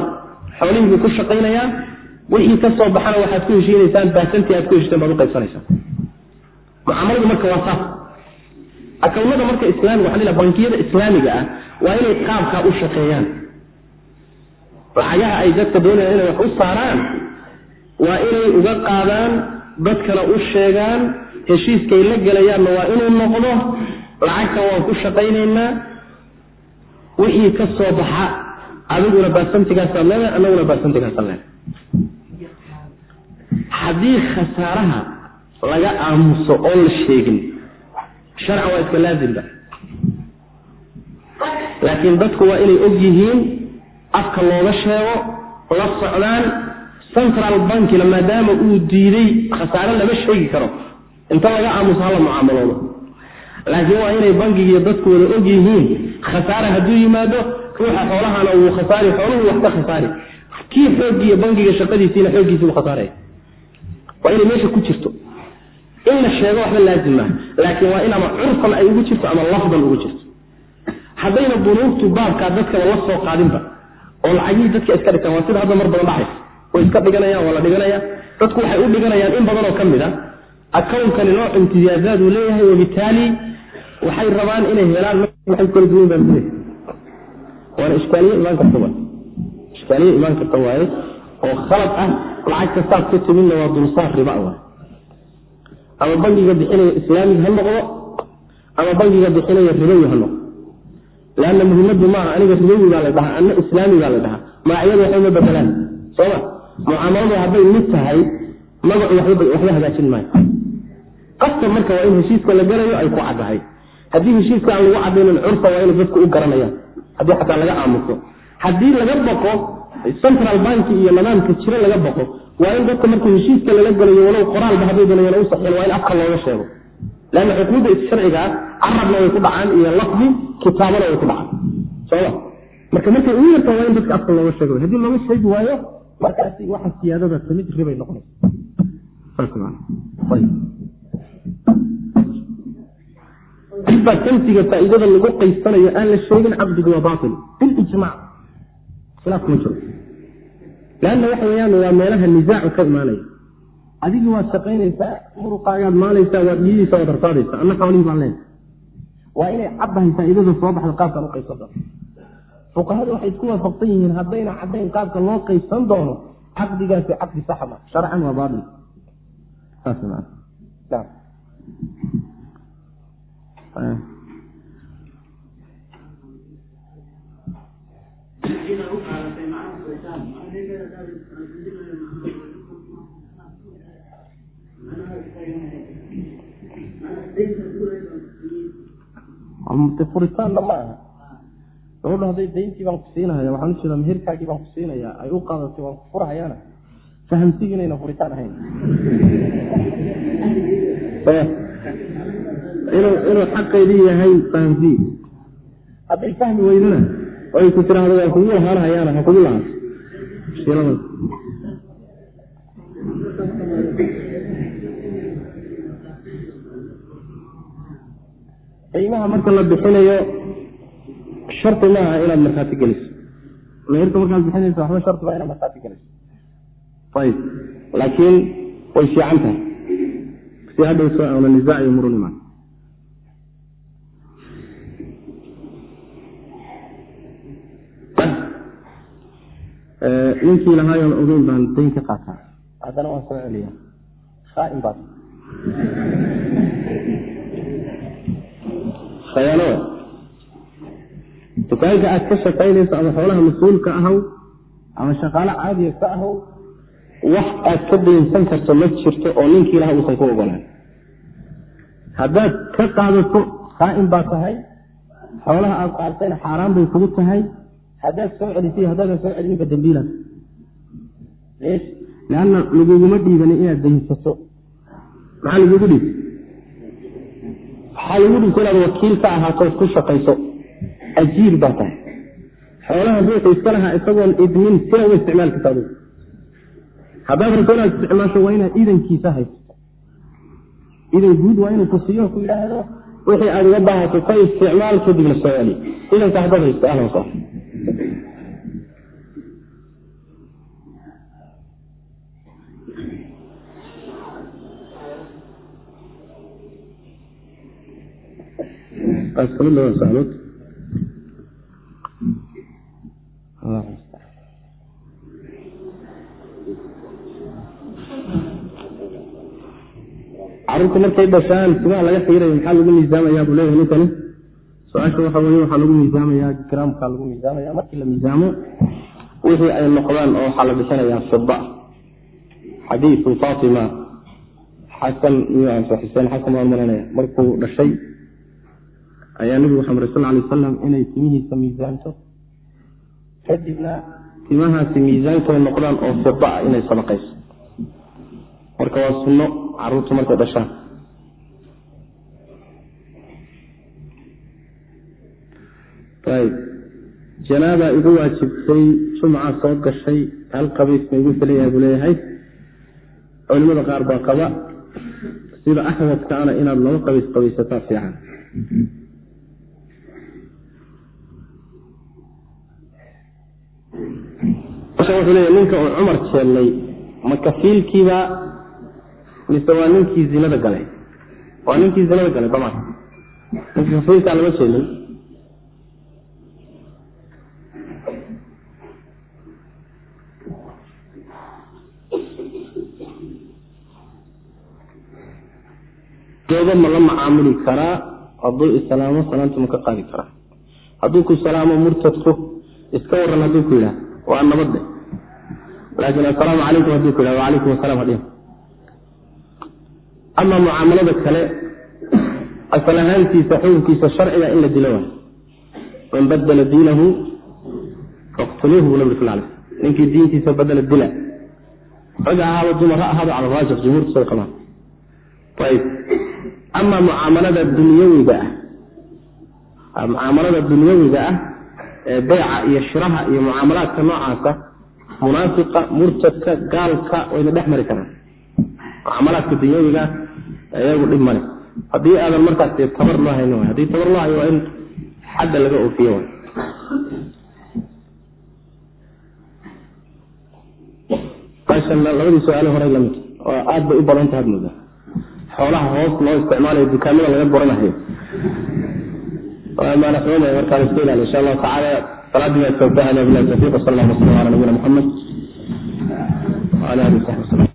Xoolihii buu ku shaqaynayaa wixii ka soo baxana waxaad ku heshiinaysaan baasantii aad ku heshteen baad u qaybsanaysaan. Mucaamaladu marka waa saas. Akawnada marka islaamiga waxa la bankiyada islaamiga ah waa inay qaabkaa u shaqeeyaan lacagaha ay dadka doonayaan inay wax u saaraan waa inay uga qaadaan dadkana u sheegaan heshiiskay la gelayaanna waa inuu noqdo lacagtan waan ku shaqaynaynaa wixii ka soo baxa adiguna baasantigaasaad leedahay anaguna baasantigaasaan leedahay. Haddii khasaaraha laga aamuso oon la sheegin sharcan waa iska laazimba laakiin dadku waa inay og yihiin afka looga sheego la socdaan central bankina maadaama uu diiday khasaare lama sheegi karo. Inta laga aamuso hala mucaamaloodo laakiin waa inay bankigiiyo dadku wada og yihiin khasaare hadduu yimaado ruuxa xoolahana wuu khasaari xooluhu wax ka khasaari kii xooggiiyo bankiga shaqadiisiina xooggiisiibu khasaaraya waa inay meesha ku jirto. In la sheego waxba laazim maaha laakiin waa in ama curfan ay ugu jirto ama lafdan ugu jirto. Haddayna bunuugtu baabkaa dadkaba la soo qaadinba oo lacagihii dadka iska dhigtaan waa sida hadda mar badan dhacaysa way iska dhiganayaan waa la dhiganaya. Dadku waxay u dhiganayaan in badan oo ka mid a akawnkani nooc imtiyaazaad uu leeyahay wabitaali waxay rabaan inay helaan waxay kala duwan baan leeyahay waana ishkaaliye imaan karta waay ishkaaliye imaan karta waaye oo khalad ah lacagta saas ka timidna waa dulsaar riba waay ama bangiga bixinaya islaamiga ha noqdo ama bangiga bixinaya ribowi ha noqdo leanna muhiimadu maaha aniga ribowi baa la dhahaa anna islaami baa la dhahaa magacyadu waxba ma bedelaan sooma mucaamaladu hadday mid tahay magacu waxba hagaajin maayo qasab marka waa in heshiiska la galayo ay ku caddahay haddii heshiiska aan lagu cadaynin curfa waa inay dadku u garanayaan haddii xataa laga aamuso haddii laga baqo central banki iyo nidaamka jiro laga baqo waa in dadka marka heshiiska lala galayo walow qoraalba hadday doonayaan u saxiyan waa in afka looga sheego leanna xukuumadda sharcigaa carabna way ku dhacaan iyo lafdi kitaabana way ku dhacaan soma marka markay ugu yartaan waa in dadka afka looga sheego haddii looga sheegi waayo markaasi waxa siyaadada ka mid ribay noqonaysa kamsiga faa'iidada lagu qaysanayo aan la sheegin caqdigu waa bail bilijmac khilaaf kuma jiro leanna waxa weyaan waa meelaha nisaacu ka imaanaya adigi waad shaqaynaysaa muruqaagaad maalaysaa waad dhiidaysaa waad harsaadaysaa anna xoolihii baan leenahay waa inay caddahay faa'iidada soo baxda qaabkaan u qaybsan doono. Fuqahadu waxay isku waafaqsan yihiin haddayna caddayn qaabka loo qaybsan doono caqdigaasi caqdi saxa ma sharcan waa baail saas maa de furitaanna ma aha gabadho hadday dayntii baan ku siinahaya waxaan u jeedaa meherkaagii baan ku siinayaa ay u qaadatay waan ku furhayaana fahamsiga inayna furitaan ahayn. Inuu inuu xaqeydii yahay fahamsiy hadday fahmi weydana oo ay ku tiraahdo waan kugu lahaanhayaana ha kugu lahaato qiimaha marka la bixinayo shardi maaha inaad markhaati geliso. Meherka markaad bixinayso waxba shardi maa inaad markhaati geliso. Ayib laakiin way fiican tahay. Si hadhowso auna nisaac iyo murun imaan. Ninkii lahaayoon ogeyn baan dayn ka qaataa. Haddana waan soo celiya khaain baad khayaanada dukaanka aad ka shaqaynayso ama xoolaha mas'uulka ahaw ama shaqaalo caadiya ka ahaw wax aad ka daynsan karto ma jirto oo ninkii laha uusan ku ogolaan haddaad ka qaadato khaain baa tahay. Xoolaha aad qaadtayna xaaraan bay kugu tahay. Haddaad soo celisay haddaadan soo celinba dambiilaas leanna laguguma dhiibanin inaad daynsato maxaa lagugu dhiib waxaa lagu dhibta inaad wakiil ka ahaato ku shaqayso. Ajiir baa tahay. Xoolaha ruuxu iska lahaa isagoon idmin sina u isticmaal karta adigu. Haddaad rabto inaad isticmaasho waa inaad idankiisa haysato idan guud waa inuu ku siiyo ku yidhaahdo. Wixii aad uga baahato ka isticmaal kadibna soo celi. Idanka haddaad haysto ahlan sa carruurta markay dhashaan timaha laga xiirayo maxaa lagu miisaamayaa buu leeyahay ninkani su'aasha waxa weye waxaa lagu miisaamayaa gramkaa lagu miisaamaya markii la miisaamo wixii ay noqdaan oo waxaa la bixinayaa fida xadiisu fatima xasan xuseen xasan waan maranaya markuu dhashay ayaa nebigu waxaa maray sal lay wasalam inay timihiisa miisaanto. Kadibna timahaasi miisaankay noqdaan oo fida ah inay sadaqayso. Marka waa sunno caruurtu markay dhashaan. Ayb janaaba igu waajibtay jumca soo gashay hal qabiis ma igu filayaha buu leeyahay. Culimada qaar baa qaba sida axwadkaana inaad laba qabiis qabaysataa fiican wuxuu leeya ninka uu cumar jeellay ma kafiilkiiba mise waa ninkii zinada galay? Waa ninkii zinada galay daman ninka kafiilkaa lama jeelay dooda ma la macaamuli karaa hadduu islaamo salaanta ma ka qaadi karaa. Hadduu ku salaamo murtadku iska waran hadduu ku yidhaah waa nabadde laakiin assalaamu calaykum hadduu ku yidhah wacalaykum assalam hadhin ama mucaamalada kale asal ahaantiisa xukunkiisa sharciga in la dilo waay man badala diinahu faqtuluuhu buu nabig sal ninkii diintiisa badela dila rag ahaaba dumar ha ahaado cala raajix jumhuurtu say qabaan ayib ama mucaamalada dunyawiga ah mucaamalada dunyawiga ah ee beyca iyo shiraha iyo mucaamalaadka noocaasa munaafiqa murtadka gaalka wayna dhex mari karaan. Mucaamalaadka dunyawiga iyagu dhib male haddii aadan markaas tabar loo hayn haddii tabar loo hayo waa in xadda laga oofiye way labadii su'aale hore la mid. Oo aad bay u badan tahay mooda. Xoolaha hoos loo isticmaalayo dukaamada laga goranayo maanaxuumay markaa la iska ilaaliyo insha allahu tacaala salaadii baa soo bahana bilahi tawfiq